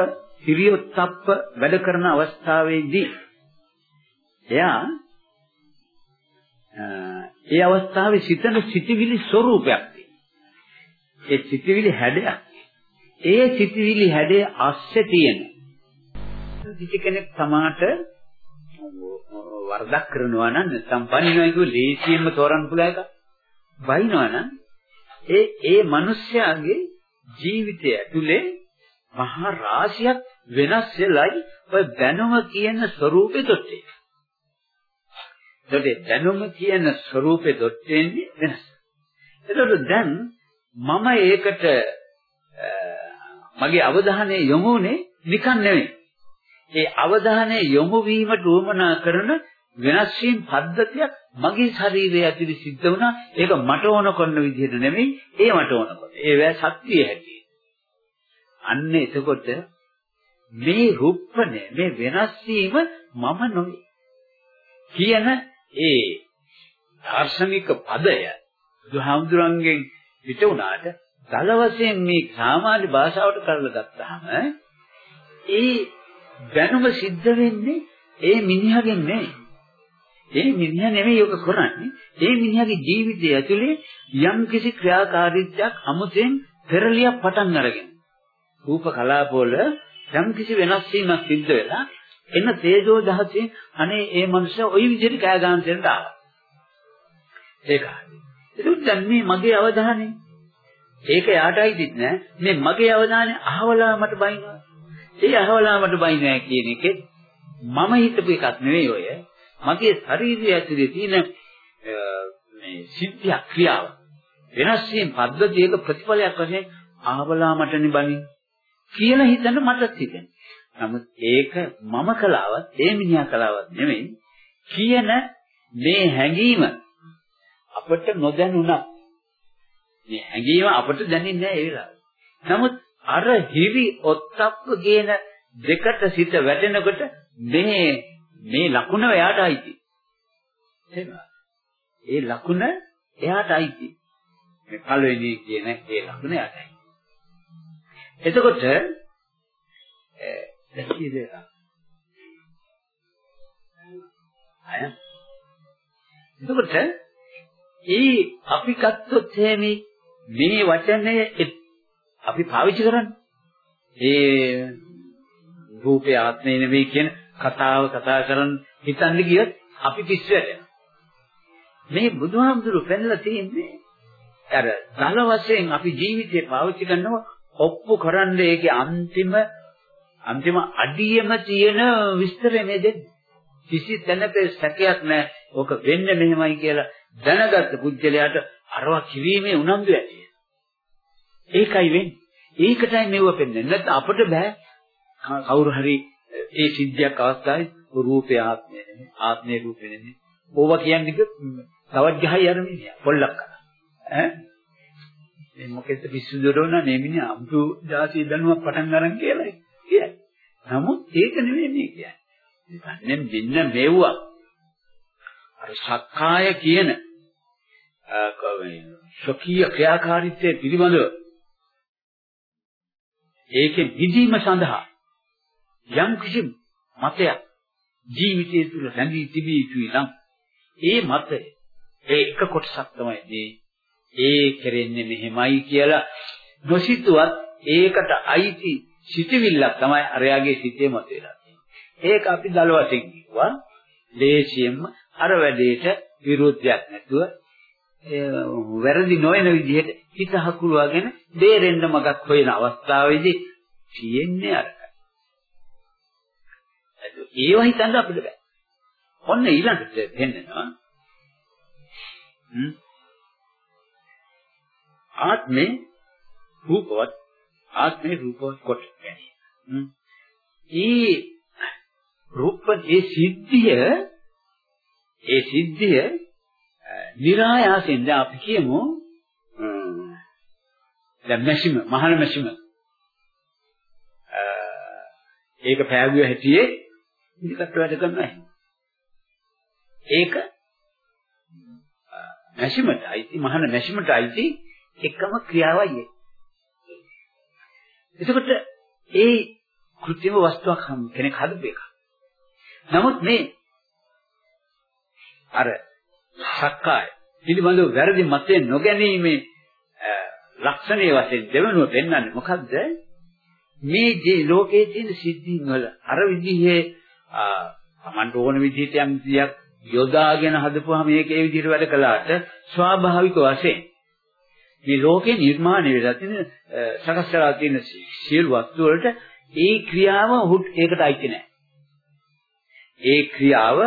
හිරියොත්ප්ප වැඩ කරන අවස්ථාවේදී එයා ඒ අවස්ථාවේ සිතන සිටිවිලි ස්වરૂපයක් ඒ සිටිවිලි හැඩයක්. ඒ සිටිවිලි හැඩේ අස්සේ තියෙන. කිසි කෙනෙක් තමාට වරදක් කරනවා නම් නැත්නම් පනිනවා කියු ලේසියෙන්ම තෝරන්න පුළුවන් එක බයිනවා නම් ඒ ඒ මිනිස්යාගේ ජීවිතය ඇතුලේ මහා රාශියක් වෙනස් වෙලයි ඔය දැනුම කියන ස්වરૂපෙ දොට්ටේ. ඒකට දැනුම කියන ස්වરૂපෙ දොට්ටෙන්නේ වෙනස්. ඒකට දැන් මම ඒකට මගේ අවධානය යොමුනේ නිකන් නෙවෙයි. ඒ අවධානය යොමු වීමට උවමනා කරන වෙනස් වීම පද්ධතියක් මගේ ශරීරයේ ඇතුළේ සිද්ධ වුණා. ඒක මට ඕන කරන විදිහට නෙමෙයි, ඒ මට ඕන කරන. ඒ වේ ශක්තිය හැටි. අන්න එතකොට මේ රුප්පණය මේ වෙනස් වීම මම නොවේ. කියන ඒ දාර්ශනික පදය බුදුහාමුදුරන්ගෙන් පිට වුණාට දල වශයෙන් මේ සාමාන්‍ය භාෂාවට කරලා ගත්තාම ඒ දැනුම සිද්ධ වෙන්නේ ඒ මිනිහගෙන් නෙවෙයි. ඒ මිනිහා නෙමෙයි ඔක කරන්නේ. ඒ මිනිහාගේ ජීවිතය ඇතුලේ යම් කිසි ක්‍රියාකාරීත්වයක් අමුතෙන් පෙරලියක් පටන් අරගෙන. රූප කලාපවල යම් කිසි වෙනස් වීමක් සිද්ධ වෙලා එන තේජෝ දහසේ අනේ ඒ මනුස්සයා ওই විදිහට කෑ ගන්න දෙන්න ආවා. ඒකයි. ඒක දැන් මේ මගේ අවධානය. ඒක යාටයිදිත් නෑ. මේ මගේ අවධානය අහවලා මට බයිනවා. ඒ අහවලා මට බයිනවා කියන එකේ මම හිතපු එකක් නෙවෙයි ඔය. මගේ ශරීරය ඇතුලේ තියෙන මේ සිද්ධ ක්‍රියාව. වෙනස් වීම පද්ධතියක ප්‍රතිඵලයක් වශයෙන් අහවලා මට නිබණි කියලා හිතන්න මටත් හිතෙනවා. නමුත් ඒක මම කලාවත් ඒ මිනිහා කලාවත් නෙමෙයි කියන මේ හැඟීම අපට නොදැනුණා. මේ හැඟීම අපට දැනෙන්නේ නැහැ ඒ වෙලාවේ. නමුත් අර හිවි ඔත්තප්ප කියන දෙකට සිත වැටෙනකොට මේ මේ ලකුණ එයාට අයිති. ඒ ලකුණ එයාට අයිති. මේ පළවෙනි කියන ඒ ලකුණ එයාට අයිති. එතකොට දැක්කේද? අය එතකොට ඒ අපි ගත්තොත් එහෙමයි මේ වචනය අපි පාවිච්චි කරන්නේ. ඒ රූපේ ආත්මය නෙවෙයි කියන කතාව කතා කරන් හිතන්න ගියොත් අපි පිස්සු වැටෙනවා. මේ බුදුහාමුදුරු පෙන්ලා තියෙන්නේ අර ධන වශයෙන් අපි ජීවිතේ පාවිච්චි කරනවා ඔප්පු කරන්න ඒකේ අන්තිම අන්තිම අඩියම තියෙන විස්තරය මේ දෙන්නේ. කිසි තැනක සැකයක් නැහැ. ඕක වෙන්නේ මෙහෙමයි කියලා දැනගත්ත පුජ්‍යලයාට අරවා කිවීමේ උනන්දු ඇති. ඒකයි වෙන්නේ. ඒකටයි මෙව පෙන්වන්නේ. නැත්නම් අපිට බෑ කවුරු හරි ඒ සිද්ධියක් අවස්ථාවේ රූපේ ආත්මය නෙමෙයි ආත්මේ රූපේ නෙමෙයි. ඕවා කියන්නේ තවත් ගහයි අර මිනිහා පොල්ලක් කරා. ඈ මේ මොකෙද පිස්සු දොරවන මේ මිනිහා අමුතු જાතිය දැනුවක් පටන් ගන්න කියලා කියයි. නමුත් ඒක නෙමෙයි මේ කියන්නේ. මෙන්න මෙන්න මෙව්වා. අර සක්කාය කියන ස්වකීය ක්‍රියාකාරීත්වයේ පිළිබඳව ඒකේ විදීම සඳහා යම් කිසි මතයක් ජීවිතය තුළ රැඳී තිබී යුතුයි නම් ඒ මතය ඒ එක කොටසක් තමයි මේ ඒ කෙරෙන්නේ මෙහෙමයි කියලා නොසිතුවත් ඒකට අයිති සිටිවිල්ලක් තමයි අරයාගේ සිතේ මත වෙලා ඒක අපි දල වශයෙන් කිව්වා දේශියෙන්ම අර වැඩේට විරුද්ධයක් නැතුව වැරදි නොවන විදිහට හිත හකුලවාගෙන බේරෙන්න මගක් හොයන අවස්ථාවේදී තියෙන්නේ අරකයි. ඒව හිතන්න අපිට බෑ. ඔන්න ඊළඟට දෙන්නවා. ආත්මේ රූපවත් ආත්මේ රූපවත් කොට ගැනීම. ඊ රූප ඒ සිද්ධිය ඒ සිද්ධිය નિરાයාසෙන් දැන් අපි කියමු දැන් මැෂිම මහාන මැෂිම. ඒක පෑගුව හැටියේ ඉදිකට වැඩ කරනවා ඒක මැෂිමට අයිති මහාන මැෂිමට අයිති එකම ක්‍රියාවයි එතකොට ඒ කෘත්‍රිම වස්තුවක් කෙනෙක් හදපු එක. නමුත් මේ අර සක්කාය පිළිබඳව වැරදි මතය නොගැනීමේ ලක්ෂණයේ වශයෙන් දෙවනුව පෙන්වන්නේ මොකද්ද? මේ ලෝකයේ තියෙන සිද්ධීන් වල අර විදිහේ Tamanට ඕන විදිහට යම් සියක් යොදාගෙන හදපුවාම මේක ඒ විදිහට වැඩ කළාට ස්වාභාවික වශයෙන් මේ ලෝකේ නිර්මාණය වෙලා තියෙන සකස් කරලා තියෙන සියලු වස්තු වලට ඒ ක්‍රියාව ඒකට අයිති නැහැ. ඒ ක්‍රියාව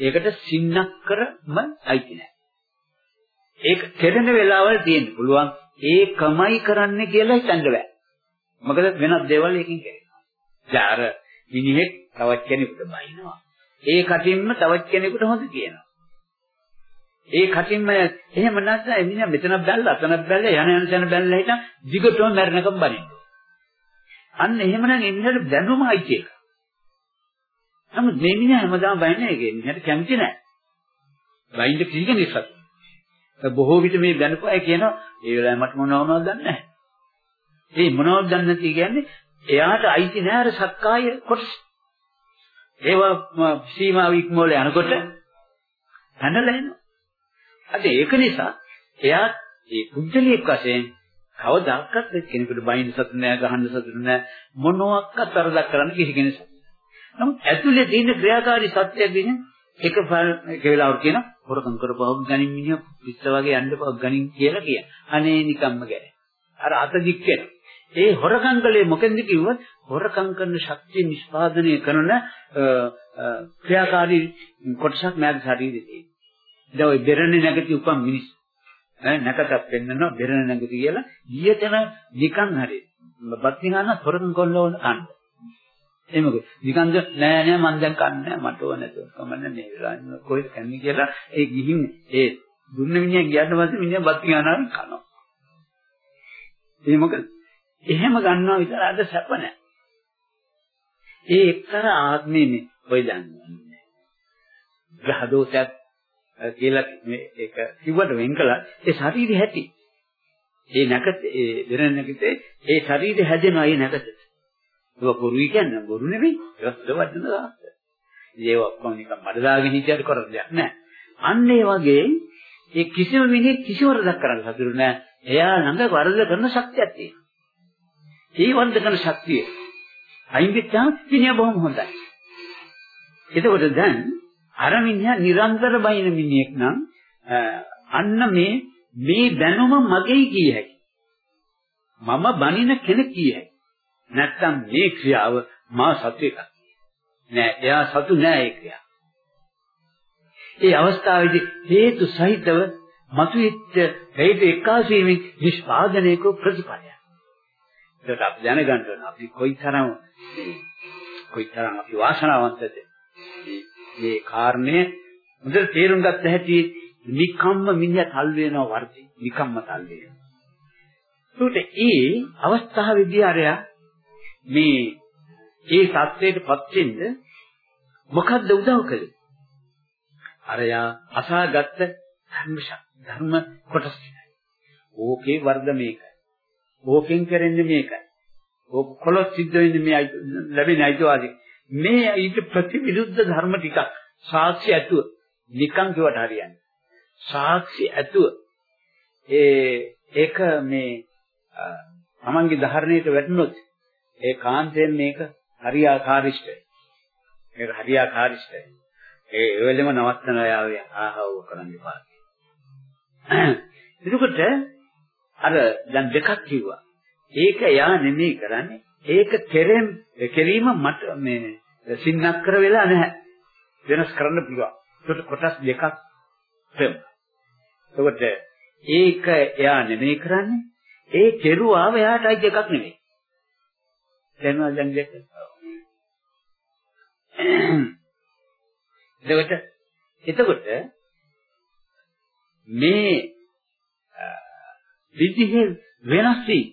ඒකට සින්නක් කරම අයිති නැහැ. ඒක කෙරෙන වෙලාවල් තියෙන්න පුළුවන් ඒකමයි කරන්නේ කියලා හිතන්න බෑ. මොකද වෙනත් දේවල් එකකින් කරනවා. දැන් අර මිනිහෙක් තවත් කෙනෙකුට බයිනවා. ඒ කටින්ම තවත් කෙනෙකුට හොඳ කියනවා. ඒ කටින්ම එහෙම නැත්නම් එමිණියා මෙතන බැලලා අතන බැලලා යන යන තැන බැලලා හිටන් දිගටම මැරෙනකම් බනින්න. අන්න එහෙමනම් එමිණියට දැනුමයි ඒක. නමුත් මේ මිනිහා හැමදාම බයින්නේ ඒකේ මිනිහට කැමති නැහැ. බයින්ද කිසි කෙනෙක් බොහෝ විට මේ දැනපු අය කියනවා ඒ වෙලාවේ මට මොනවද දන්නේ නැහැ. ඒ මොනවද දන්නේ නැති කියන්නේ එයාට අයිති නෑ අර සක්කාය කොටස. ඒවා සීමාව ඉක්මවල යනකොට පැනලා එනවා. අද ඒක නිසා එයා ඒ පුද්ගලික වශයෙන් කවදාකවත් කෙනෙකුට බයින් සතු නෑ ගහන්න සතු නෑ මොනවාක්වත් තරදක් කරන්න කිසි කෙනෙක්. නමුත් ඇතුලේ තියෙන ක්‍රියාකාරී සත්‍යයක් දින එක එක වෙලාවකට කියන හොරකම් කරපුවම ගනින් මිනිහ පිස්ස වගේ යන්න පව ගනින් කියලා කියන. අනේ නිකම්ම ගැරේ. අර අත දික් වෙන. ඒ හොරකම් කලේ මොකෙන්ද කිව්වොත් හොරකම් කරන ශක්තිය නිෂ්පාදනය කරන ක්‍රියාකාරී කොටසක් මෑද ශරීරයේ තියෙනවා. දැන් ওই බෙරණේ නැගති උපන් මිනිස් ඈ නැකතක් පෙන්නනවා බෙරණ නැගති කියලා ගියතන නිකන් හරි. බත් නිකන් හොරකම් කරනවන කන්න. එහෙමද? නිකන්ද නෑ නෑ මං දැන් කන්නේ මට ඕන නැතුව කමන්න මේ වෙලාවේ කොහෙද කන්නේ කියලා ඒ ගිහින් ඒ දුන්න මිනිහා ගියාට පස්සේ මිනිහා බත් ගන්නවා කනවා. ඒ මොකද? එහෙම ගන්නවා විතර අද සැප නෑ. ඒ එක්තරා ආත්මෙන්නේ ඔය දන්නේ. ග්‍රහ දෝෂයක් කියලා මේ ඒක කිව්වට වෙන් කළා ඒ ශරීරය හැටි. ඒ නැකත ඒ දෙරණ නැකතේ ඒ ශරීරය හැදෙනවා ඒ නැකතට. ඒක බොරුයි කියන්නේ බොරු නෙවෙයි. ඒක සුදවද්දන දාස්ස. ඒක ඔක්කොම නිකන් මඩදාගෙන හිටියට කරන්න දෙයක් නැහැ. අන්න ඒ වගේ ඒ කිසිම මිනිහෙක් කිසි වරදක් කරන්න හදුරු නැහැ. එයා ළඟ වරද කරන ශක්තියක් තියෙනවා. ඒ වරද කරන ශක්තිය අයින් වෙච්චාම මිනිහා බොහොම හොඳයි. එතකොට දැන් අර මිනිහා නිරන්තර බයින මිනිහෙක් නම් අන්න මේ මේ දැනුම මගේ කිය හැකි. මම බනින කෙනෙක් කිය හැකි. නැත්තම් මේ ක්‍රියාව මා සතු එකක්. නෑ එයා සතු නෑ ඒ ක්‍රියාව. ඒ අවස්ථාවේදී හේතු සහිතව මතුවෙච්ච හේතු එකාසීමෙන් නිෂ්පාදනයක ප්‍රතිඵලයක්. ඒකට අපි දැනගන්න ඕන අපි කොයිතරම් කොයිතරම් අපි වාසනාවන්තද මේ කාරණය හොඳට තේරුම් ගත්ත හැටි නිකම්ම මිනිහා තල් වෙනවා වර්ධි. නිකම්ම තල් වෙනවා. ඒකට ඒ අවස්ථාවේදී අරයා මේ ඒ සත්‍යයටපත් වෙන්න මොකද්ද උදව් කළේ? අරයා අසාගත්ත ධර්ම ධර්ම කොටස් ඕකේ වර්ධ මේකයි. ඕකෙන් කරන්නේ මේකයි. ඔක්කොලොත් සිද්ධ වෙන්නේ මේ ලැබෙන අයිතිවාදී. මේ ඊට ප්‍රතිවිරුද්ධ ධර්ම ටිකක් සාක්ෂි ඇතුව නිකන් කිව්වට හරියන්නේ. සාක්ෂි ඇතුව ඒ ඒක මේ තමන්ගේ ධර්ණයට වැටුනොත් ඒ කාන්තයෙන් මේක හරියාකාරීෂ්ඨයි. මේක හරියාකාරීෂ්ඨයි. ඒ වෙලෙම නවත්තන යාවේ ආහව කරන්න එපා. එතකොට අර දැන් දෙකක් කිව්වා. ඒක යා නෙමෙයි කරන්නේ. ඒක කෙරෙම් කෙරීම මට මේ සින්නක් කර වෙලා නැහැ. වෙනස් කරන්න පුළුවන්. ඒකට කොටස් දෙකක් තෙම. එතකොට ඒක එයා නෙමෙයි කරන්නේ. ඒ කෙරුවාම එයාටයි දෙකක් නෙමෙයි. දැනවද දැන් දෙක? එතකොට එතකොට මේ විදිහේ වෙනස් වී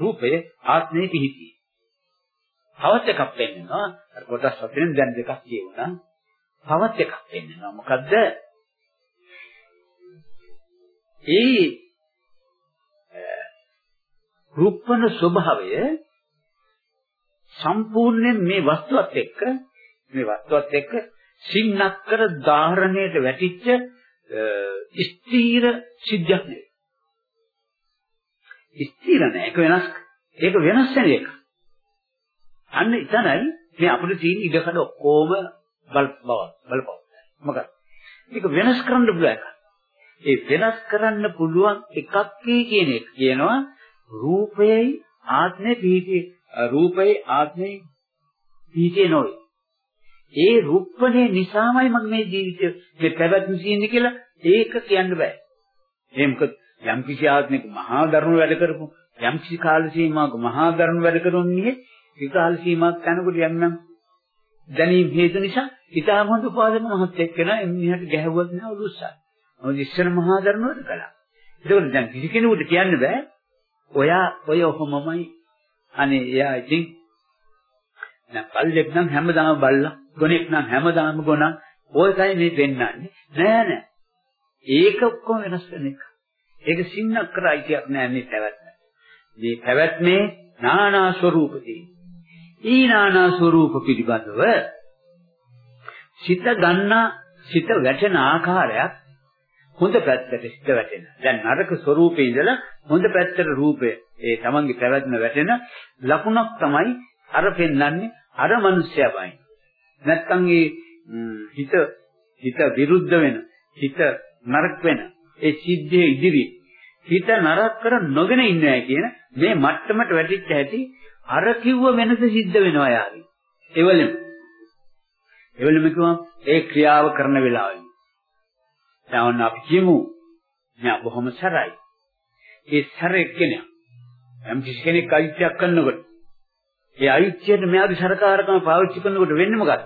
රූපය ආත්මයේ පිහිටි. තවත් එකක් පෙන්වනවා. අර කොටස් හතරෙන් දැන් දෙකක් කියුණා. තවත් එකක් පෙන්වනවා. මොකද්ද? ඒ රූපන ස්වභාවය සම්පූර්ණයෙන් මේ වස්තුවත් එක්ක මේ වස්තුවත් එක්ක සින්නක්කර ධාරණයට වැටිච්ච ස්ථීර සිද්ධියක් නෙවෙයි. ස්ථීර නෑ ඒක වෙනස් ඒක වෙනස් වෙන එක. අන්න එතනයි මේ අපිට තියෙන ඉඩකඩ ඔක්කොම බල බව බලපව. මොකද? මේක වෙනස් කරන්න පුළුවන් එකක්. ඒ වෙනස් කරන්න පුළුවන් එකක් කියන එක කියනවා රූපයයි ආත්මේ පිහිටි රූපේ ආත්මේ පිහිටේ නොවේ. ඒ රූපණේ නිසාමයි මම මේ ජීවිතේ මේ පැවැත්ම තියෙන්නේ කියලා ඒක කියන්න බෑ. ඒ මොකද යම් කිසි ආත්මික මහා දරුණු වැඩ කරපු යම් කිසි කාල සීමාවක මහා දරුණු වැඩ කරන්නේ ඒ කාල සීමාවක් යනකොට යම් නම් දැනීම් හේතු නිසා ඊටම හොඳ උපාදන මහත් එක්කන එන්නහට ගැහුවත් නෑ උරුස්සා. මොකද ඉස්සර මහා දරුණු වැඩ කළා. ඒකෝට දැන් කිසි කෙනෙකුට කියන්න බෑ. ඔයා ඔය ඔහොමමයි. අනේ එයා ඉතින් දැන් පල්ලෙක් නම් හැමදාම බල්ලා ගොනෙක් නම් හැමදාම ගොනා. ඔයකයි මේ දෙන්නන්නේ නෑ නෑ. ඒක ඔක්කොම වෙනස් වෙන එක. ඒක සින්නක් කර අයිතියක් නෑ මේ පැවැත්ම. මේ පැවැත්මේ නානා ස්වરૂප තියෙනවා. ඊ නානා ස්වરૂප පිළිබඳව සිත ගන්න සිත වැටෙන ආකාරයක් හොඳ පැත්තට සිත වැටෙන. දැන් නරක ස්වરૂපේ ඉඳලා හොඳ පැත්තට රූපය ඒ තමන්ගේ පැවැත්ම වැටෙන ලකුණක් තමයි අර පෙන්වන්නේ අර මිනිස්සයා බයි. නැත්තම් ඒ හිත හිත විරුද්ධ වෙන හිත නරක වෙන ඒ සිද්ධිය ඉදිරි හිත නරක කර නොගෙන ඉන්නෑ කියන මේ මට්ටමට වැටිච්ච හැටි අර කිව්ව වෙනස සිද්ධ වෙනවා යාවි. එවලෙම එවලෙම කිව්වම ඒ ක්‍රියාව කරන වෙලාවෙ දැන් අපි කියමු මෙයා බොහොම සරයි. ඒ සරේ කෙනා යම් කිසි කෙනෙක් අයිතියක් කරනකොට ඒ අයිතියට මෙයාගේ සරකාරකම පාවිච්චි කරනකොට වෙන්නේ මොකක්ද?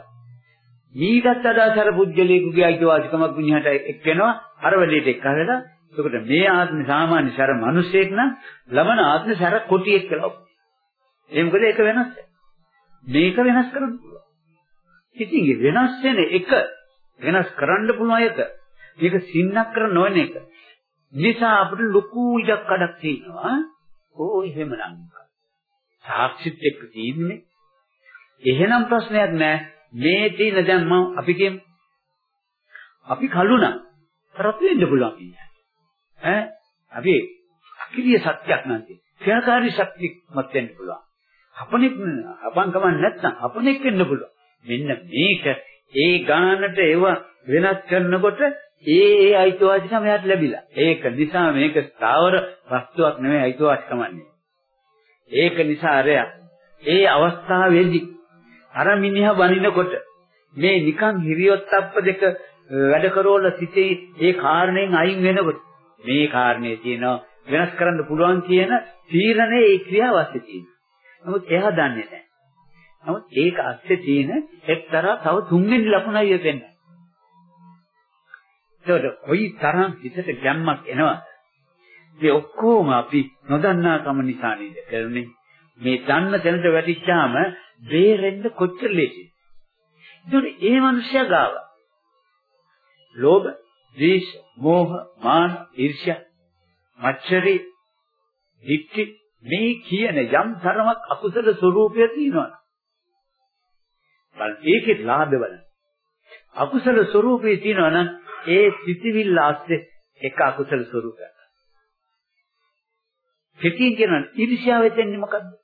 ඊටත් වඩා සර පුජ්‍යලේකුගේ අයිතිවාසිකමක් විඤ්ඤාට එක්කෙනවා අර වෙලෙට එක්කහලා එතකොට මේ ආත්ම සාමාන්‍ය සර මිනිසෙක් නම් ලබන ආත්ම සර කොටියෙක් කියලා. ඒ මොකද ඒක වෙනස්. මේක වෙනස් කරන්න පුළුවන්. ඉතින් වෙනස් වෙන එක වෙනස් කරන්න පුළුවන් එක මේක සින්නක් කර නොවන එක. නිසා අපිට ලොකු ඉඩක් කඩක් තියෙනවා. ඕ එහෙමනම්. සාක්ෂිත් එක්ක තියෙන්නේ. එහෙනම් ප්‍රශ්නයක් නෑ. මේ තියෙන දැන් මම අපි කියමු. අපි කලුණා. රත් වෙන්න පුළුවන් කියන්නේ. ඈ අපි අකිරිය සත්‍යක් නැන්ති. ක්‍රියාකාරී ශක්තියක්මත් වෙන්න පුළුවන්. අපනෙක් අපංකම නැත්නම් අපනෙක් වෙන්න පුළුවන්. මෙන්න මේක ඒ ගානට ඒව වෙනස් කරනකොට ඒ ඒ අයිතිවාසිකම එයාට ලැබිලා. ඒක නිසා මේක ස්ථාවර වස්තුවක් නෙමෙයි අයිතිවාසිකමන්නේ. ඒක නිසා අරයා ඒ අවස්ථාවේදී අර මිනිහා වනිනකොට මේ නිකන් හිරියොත්ප්ප දෙක වැඩ කරවල සිටේ ඒ කාරණයෙන් අයින් වෙනකොට මේ කාරණේ තියෙනවා වෙනස් කරන්න පුළුවන් කියන තීරණේ ඒ ක්‍රියාවස්සේ තියෙනවා. නමුත් එයා දන්නේ නැහැ. නමුත් ඒක අස්සේ තියෙන එක්තරා තව තුන්වෙනි ලකුණයි එතෙන්නේ. ඒකට කොයි තරම් හිතට ගැම්මක් එනවද? මේ ඔක්කොම අපි නොදන්නා කම නිසා නේද කරන්නේ. මේ දන්න තැනට වැටිච්චාම බේරෙන්න කොච්චර ලේසිද? ඒතකොට ඒ මිනිස්සයා ගාව ලෝභ, ද්වේෂ, මෝහ, මාන, ඊර්ෂ්‍යා, මච්චරි, දික්ටි මේ කියන යම් තරමක් අකුසල ස්වરૂපය තියෙනවා. බලන්න ඒකේ ලාභවල අකුසල ස්වરૂපේ තියෙනවා නම් ඒ සිතිවිල්ල ආස්සේ එක අකුසල ස්වરૂපයක්. සිතින් කියනවා ඊර්ෂ්‍යාවෙන් දෙන්නේ මොකද්ද?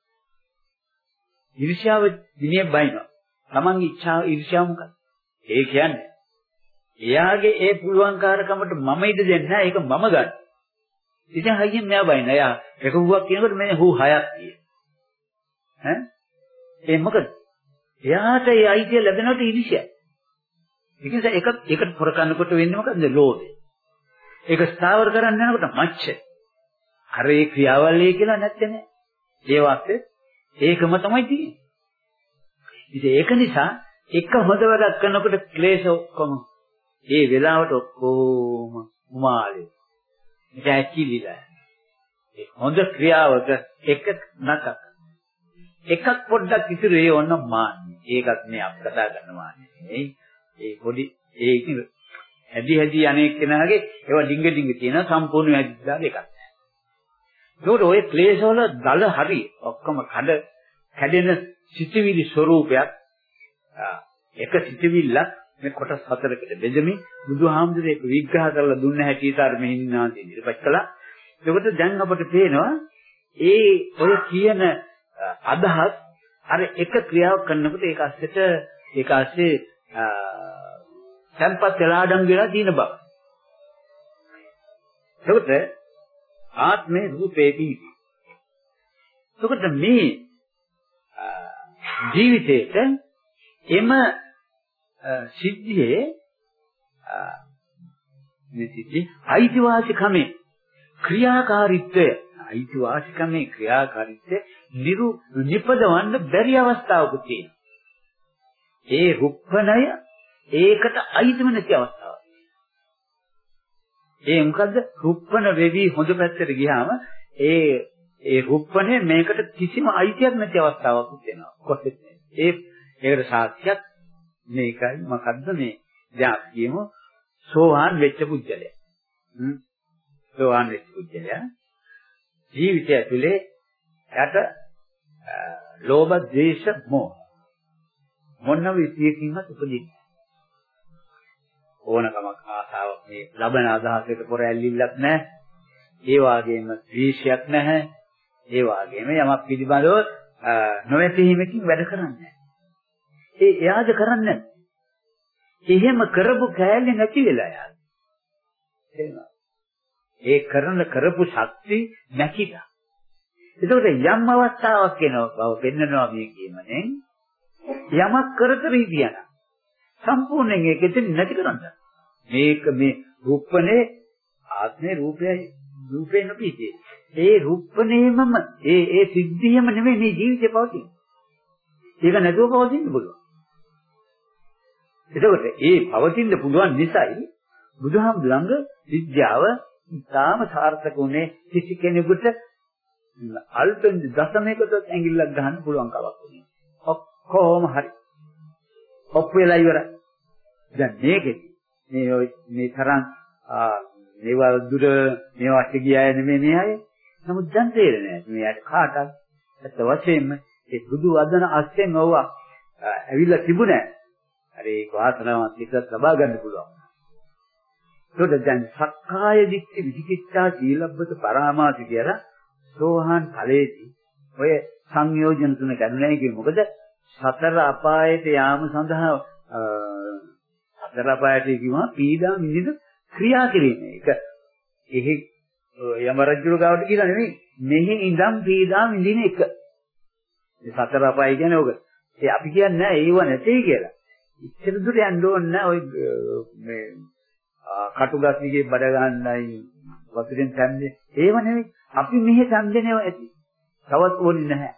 ඊර්ෂ්‍යාව දිනේ බයිනවා. Tamange ඉච්ඡාව ඊර්ෂ්‍යාව මොකක්ද? ඒ කියන්නේ එයාගේ ඒ පුළුවන්කාරකමට මම ඉඩ දෙන්නේ නැහැ ඒක මම ගන්න. ඉතින් හයියෙන් මෙයා බයින. එයා එක හුවක් කියනකොට මෙන්න හු හයක් කියේ. ඈ? ඒ මොකද? එයාට ඒ අයිතිය ලැබෙනකොට ඊර්ෂ්‍යා. ඒක නිසා එක එකට පොර කනකොට වෙන්නේ මොකද්ද? ලෝභය. ඒක ස්ථාවර කරන්න යනකොට මච්ච. අර ඒ ක්‍රියාවලිය කියලා නැත්තේ නෑ. ඒ වාස්තේ ඒකම තමයි තියෙන්නේ. ඉතින් ඒක නිසා එක හොඳ වැඩක් කරනකොට ක්ලේශ ඔක්කොම ඒ වෙලාවට ඔක්කොම උමාලේ. ඒක ඇකිලිලා. ඒ හොඳ ක්‍රියාවක එක නතක. එකක් පොඩ්ඩක් ඉතුරු ඒ ඔන්න මාන්නේ. ඒකත් මේ අප කතා කරන මාන්නේ. නෙයි. ඒ පොඩි ඒ ඉතින් හැදි හැදි අනේක කෙනාගේ ඒවා ඩිංග ඩිංග තියෙන සම්පූර්ණ වැදිලා දෙකක්. ඒකට ඔය ක්ලේශ වල දල හරි ඔක්කොම කඩ කැඩෙන සිතිවිලි ස්වરૂපයක් එක සිතිවිල්ලක් මේ කොටස් හතරකට බෙදමින් බුදුහාමුදුරේ ඒක විග්‍රහ කරලා දුන්න හැටියට අර මෙහින්නාදී ඉදිරිපත් කළා. ඒකට දැන් අපට පේනවා ඒ ඔය කියන අදහස් අර එක ක්‍රියාවක් කරනකොට ඒක ඇත්තට ඒක ඇස්සේ tempat වෙලා අඩංගු වෙලා තියෙන බව. ඒකට ආත්මේ රූපේ පිහිටි. එතකොට මේ ජීවිතේට එම සිද්ධියේ මේ සිද්ධි අයිතිවාසිකමේ ක්‍රියාකාරීත්වය අයිතිවාසිකමේ ක්‍රියාකාරීත්වය නිරු නිපදවන්න බැරි අවස්ථාවක තියෙනවා. ඒ රුප්පණය ඒකට අයිතිම නැති අවස්ථාවක්. ඒ මොකද්ද? රුප්පණ වෙවි හොඳ පැත්තට ගියාම ඒ ඒ රුප්පණය මේකට කිසිම අයිතියක් නැති අවස්ථාවක් වෙනවා. කොහෙත් ඒ ඒකට සාක්ෂියක් මේකයි මොකද්ද මේ දැන් අපි කියමු සෝවාන් වෙච්ච පුජ්‍යලයා. හ්ම් සෝවාන් වෙච්ච පුජ්‍යලයා ජීවිතය ඇතුලේ යට ලෝභ, ද්වේෂ, මෝහ මොනම විදියකින්වත් උපදින්නේ ඕනකමක් ආසාවක් මේ ලබන අදහසකට පොර ඇල්ලිල්ලක් නැහැ. ඒ වාගේම ද්වේෂයක් නැහැ. ඒ වාගේම යමක් පිළිබඳව නොවැටීමකින් වැඩ කරන්නේ ඒ එයාද කරන්නේ එහෙම කරපු කෑල්ලේ නැති වෙලා යාද. ඒ කරන කරපු ශක්ති නැකිලා. එතකොට යම් අවස්ථාවක් එනවා බව පෙන්නනවා මේ කියමනේ යමක් කර කර ඉදියන සම්පූර්ණයෙන් ඒක එතන නැති කරන්න. මේක මේ රූපනේ ආත්මේ රූපයයි රූපේ නොපීතියි. ඒ රූපණේමම ඒ ඒ සිද්ධියම නෙමෙයි මේ ජීවිතේ පවතින්නේ. ඒක නැතුව පවතින්න පුළුවන්. එතකොට ඒ පවතින්න පුළුවන් නිසායි බුදුහාමුදුරංග විද්‍යාව ඉතාම සාර්ථක උනේ කිසි කෙනෙකුට අල්පෙන් දශමයකට ඇඟිල්ලක් ගහන්න පුළුවන් කමක් උනේ. ඔක්කොම හරි. ඔප් වෙලා ඉවරයි. දැන් මේකෙදි මේ මේ තරම් මේවා දුර මේවට ගියාය නෙමෙයි මේ අය. නමුත් දැන් තේරෙන්නේ නැහැ. මෙයාට කාටත් ඇත්ත වශයෙන්ම ඒ බුදු වදන අස්යෙන් ඔව්ව ඇවිල්ලා තිබුණේ. හරි ඒක වාසනාවක් එක්කත් ලබා ගන්න පුළුවන්. ඒකට දැන් සක්කාය දිට්ඨි විචිකිච්ඡා සීලබ්බත පරාමාස කියලා සෝහන් ඵලයේදී ඔය සංයෝජන තුන ගන්නයි කියේ මොකද සතර අපායට යාම සඳහා සතර අපායට කියනවා පීඩා විඳින ක්‍රියා කිරීම. ඒක එහි යම රජුල ගාවට කියලා නෙමෙයි. මෙහි ඉඳන් පීඩා විඳින එක. මේ සතර අපාය කියන්නේ ඕක. ඒ අපි කියන්නේ නෑ ඒව නැtei කියලා. ඉච්ඡර දුර යන්න ඕනේ නෑ ඔය මේ කටුගස්නිගේ බඩ ගන්නයි වතුරෙන් තැන්නේ ඒව නෙමෙයි. අපි මෙහි තැන්දෙනව ඇති. තවත් ඕනේ නැහැ.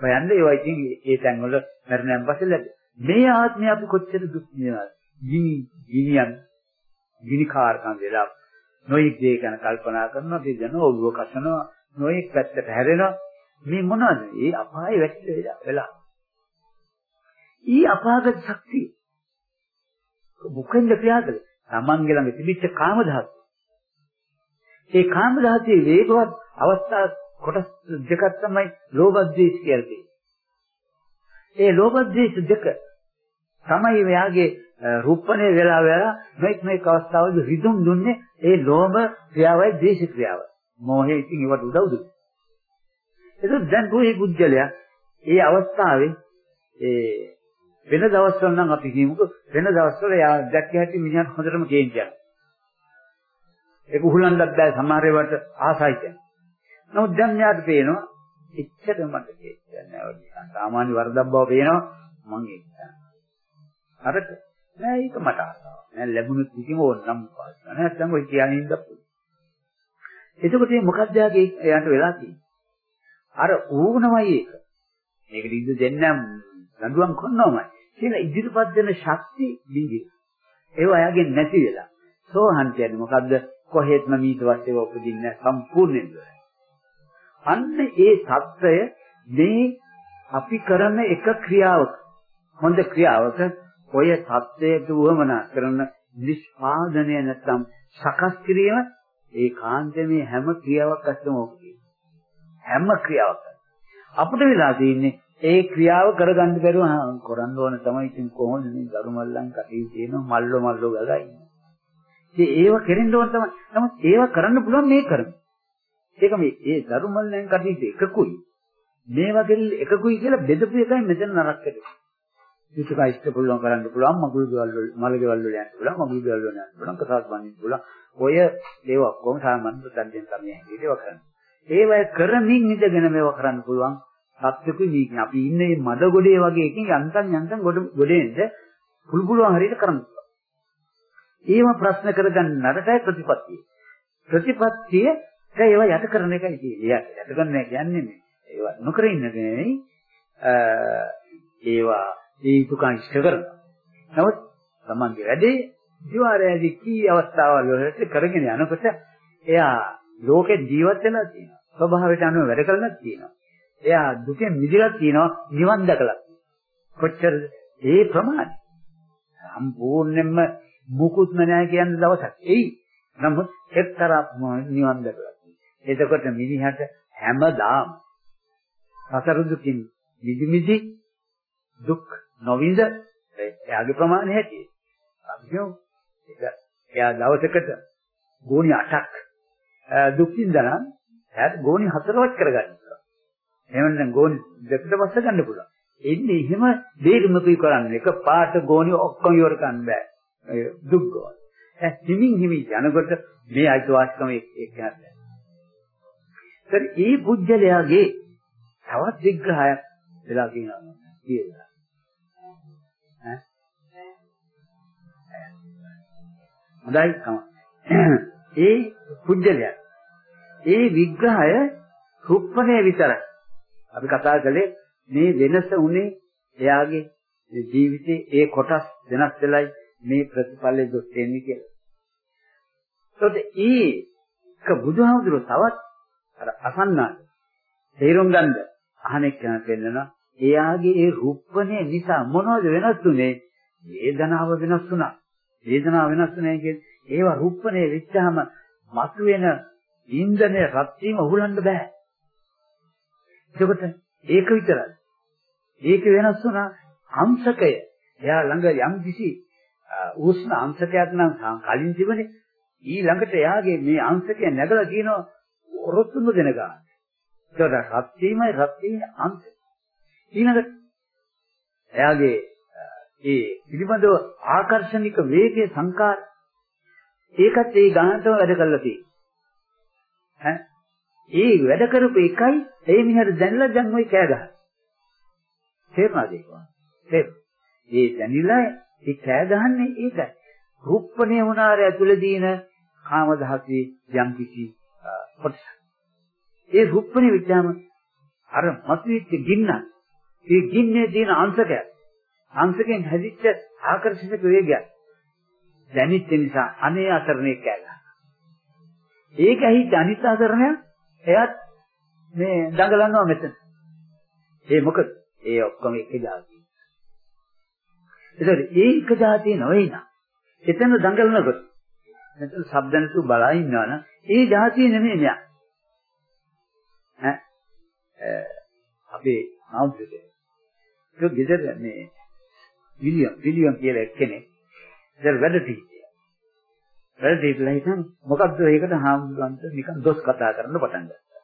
හොයන්න ඒවා ඉතින් ඒ තැන් වල මරණයන් පස්සේ ලැබෙයි. මේ ආත්මය අපි කොච්චර දුක් විඳිනවද? ගිනි ගිනියන් ගිනි කාර්කම් වෙලා නොයෙක් දේ ගැන කල්පනා කරනවා දෙදෙනා ඔළුව කසනවා නොයෙක් පැත්තට හැරෙනවා මේ මොනවද? ඒ අපායේ වැටිලා වෙලා. ඊ අපාගත ශක්තිය මොකෙන්ද ක්‍රියාකද? තමන්ගේ ළඟ තිබිච්ච කාම ධාතුව. ඒ කාම ධාතුවේ වේගවත් අවස්ථා කොටස් දෙකක් තමයි ලෝභ ද්වේෂ කියලා තියෙන්නේ. ඒ ලෝභ ද්වේෂ දෙක තමයි එයාගේ රූපණේ වෙලා වෙලා මේක මේක අවස්ථාවලදී රිදුම් දුන්නේ ඒ ලෝභ ක්‍රියාවයි ද්වේෂ ක්‍රියාව. මොහේ ඉතින් ඒවට උදව් දුන්නේ. ඒක දැන් කොහේ පුජ්‍යලයා ඒ අවස්ථාවේ ඒ වෙන දවස්වල නම් අපි කියමුකෝ වෙන දවස්වල යා දැක්ක හැටි මිනිහට හොඳටම කේන්තියක්. ඒක උහුලන්නත් බෑ සමහර ඒවාට ආසයි කියන්නේ. නමුත් දැන් යාට පේනවා එච්චර මට කේන්තියක් නෑ වගේ. සාමාන්‍ය වරදක් බව පේනවා මං ඒක. අරක නෑ ඒක මට ආසාවක් නෑ ලැබුණොත් ඉතින් ඕනනම් පාස්සා නැත්නම් ඔය කියන්නේ ඉඳපු එතකොට මේ මොකක්ද යාගේ එයාට වෙලා තියෙන්නේ? අර ඌනමයි ඒක. මේකට ඉඳ දෙන්නම් නඩුවම් කරනවමයි කියලා ඉදිරිපත් දෙන ශක්ති දීවි ඒව එයාගේ නැති වෙලා. සෝහන් කියන්නේ මොකද්ද? කොහෙත්ම මීට වස්සේ උපදින්න සම්පූර්ණයෙන්ද අන්න ඒ தত্ত্বය මේ අපි කරන එක ක්‍රියාවක හොඳ ක්‍රියාවක ඔය தත්වයට උවමනා කරන නිෂ්පාදනය නැත්නම් සකස් කිරීම ඒ කාන්තමේ හැම ක්‍රියාවක් අස්සම ඕකේ. හැම ක්‍රියාවක්. අපිට වෙලා තියෙන්නේ ඒ ක්‍රියාව කරගන්න බැරුව කරන්න ඕන තමයි ඉතින් කොහොමද මේ දරුමල්ලන් කටේ තියෙන මල්ලෝ මල්ලෝ ගගා ඉන්නේ. ඉතින් ඒව කෙරෙන්න ඕන තමයි. නමුත් ඒව කරන්න පුළුවන් මේ කරමු. ඒක මේ ඒ දරුමල්ලන් කටේ එකකුයි. මේ වගේ එකකුයි කියලා බෙදපු එකයි මෙතන නරක වෙන්නේ. විසක ඉෂ්ට පුළුවන් කරන්න පුළුවන් මගුල් ගෙවල් වල මල ගෙවල් වල යන්න පුළුවන් මගුල් ගෙවල් වල යන්න පුළුවන් කසාස් බඳින්න පුළුවන්. ඔය ඒව ඔක්කොම සාමාන්‍ය ප්‍රත්‍යයෙන් තමයි හැටියට ඒව කරන්නේ. ඒවයි කරමින් ඉඳගෙන මේව කරන්න පුළුවන්. සත්‍යකුයි මේක අපි ඉන්නේ මඩ ගොඩේ වගේ එකකින් යන්තම් යන්තම් ගොඩ ගොඩේන්ද පුළු පුළුවන් හරියට කරන්න ඒව ප්‍රශ්න කරගන්න නරකයි ප්‍රතිපත්තිය ප්‍රතිපත්තිය ඒව යට කරන එකයි තියෙන්නේ යට කරන කියන්නේ මේ. ඒව නොකර ඉන්න නෙවෙයි. ඒවා ඒ යුතුයකම් ඉෂ්ට කරනවා. නමුත් තමන්ගේ වැඩේ දිවාරයේදී කී අවස්ථාවල් වලට කරගෙන යනකොට එයා ලෝකේ ජීවත් වෙලා තියෙනවා. ස්වභාවයට අනුව වැඩ කරලා තියෙනවා. එයා දුකෙන් මිදලා තියෙනවා නිවන් දැකලා. කොච්චරද? ඒ ප්‍රමාණය. සම්පූර්ණයෙන්ම මුකුත්ම නැහැ කියන දවසක්. එයි. නමුත් එක්තරා නිවන් දැකලා. එතකොට මිනිහට හැමදාම සසර දුකින් මිදි මිදි දුක් නොවිඳ එයාගේ ප්‍රමාණය හැටියි. අභියෝ ඒක එයා දවසකට ගෝණි 8ක් දුක් විඳලා එයාට ගෝණි 4වත් කරගන්න පුළුවන්. එහෙම නැත්නම් ගෝණි දෙකට වස්ස ගන්න පුළුවන්. එන්නේ එහෙම දෙයක්මකුයි කරන්නේ. එක පාට ගෝණි ඔක්කොම ඉවර කරන්න බෑ. දුක් ගෝණ. ඒ හිමින් හිමි යනකොට මේ අයිතිවාසිකම එක්ක යනවා. ඒත් මේ පුජ්‍යලයාගේ තවත් විග්‍රහයක් වෙලා කියනවා. කියලා. හොඳයි තමයි. ඒ පුජ්‍යලයක්. ඒ විග්‍රහය රුප්පණය විතරයි. අපි කතා කළේ මේ වෙනස උනේ එයාගේ ජීවිතේ ඒ කොටස් වෙනස් වෙලයි මේ ප්‍රතිඵලෙ දුක් වෙන්නේ කියලා. ඒත් ඒක බුදුහාමුදුරුවෝ තවත් අර අසන්නා තේරුම් ගන්න අහනෙක් යන පෙන්නනවා එයාගේ ඒ රුප්පණය නිසා මොනවද වෙනස් වුනේ? වේදනාව වෙනස් වුණා. වේදනාව වෙනස් නැහැ කියන්නේ ඒවා රුප්පණේ වෙච්චාම මතුවෙන ඉන්ධනය රත් වීම උහුලන්න බෑ. එතකොට ඒක විතරයි. ඒක වෙනස් වුණා අංශකය. එයා ළඟ යම් කිසි උෂ්ණ අංශකයක් නම් කලින් තිබුණේ ඊළඟට එයාගේ මේ අංශකය නැගලා කියනවා ඔරොත්තුම දෙන ගන්න. ඒකට රත් වීමයි රත් වීමේ අංශය. ඊළඟට එයාගේ ඒ පිළිබඳව ආකර්ෂණික වේගයේ සංකාර ඒකත් ඒ ගානටම වැඩ කරලා තියෙනවා. ඈ ඒ වැඩ කරපු එකයි ඒ මිනිහට දැනලා දැන් ওই කෑ ගහන. තේරුණාද ඒක? තේරුණා. ඒ දැනිලා ඒ කෑ ගහන්නේ ඒකයි. රූපණේ වුණාර ඇතුළේදීන කාම දහසේ යම් කිසි කොටස. ඒ රූපණේ විද්‍යාම අර මතුවෙච්ච ගින්න. ඒ ගින්නේ තියෙන අංශකයක්. හංසකෙන් හැදිච්ච ආකර්ෂක වේගයක් දැනිච්ච නිසා අනේ අසරණේ කියලා. ඒක ඇහිච්ච අනිත් අසරණය එයත් මේ දඟලනවා මෙතන. ඒ මොකද? ඒ ඔක්කොම එක જાතියි. ඒතර ඒ එක જાතිය නෙවෙයි නා. එතන දඟලනකොට මෙතන શબ્ද නැතුව බලා ඉන්නවනම් ඒ જાතිය නෙමෙයි මෙයා. ඈ අපේ ආම්බුදේ. ඒක ගෙදර මේ විලියම් විලියම් කියලා එක්කෙනෙක්. ඉතින් වැඩ තීතිය වැඩ තීතිලා හිටන් මොකද්ද ඒකට හාමුදුරන්ට නිකන් දොස් කතා කරන්න පටන් ගත්තා.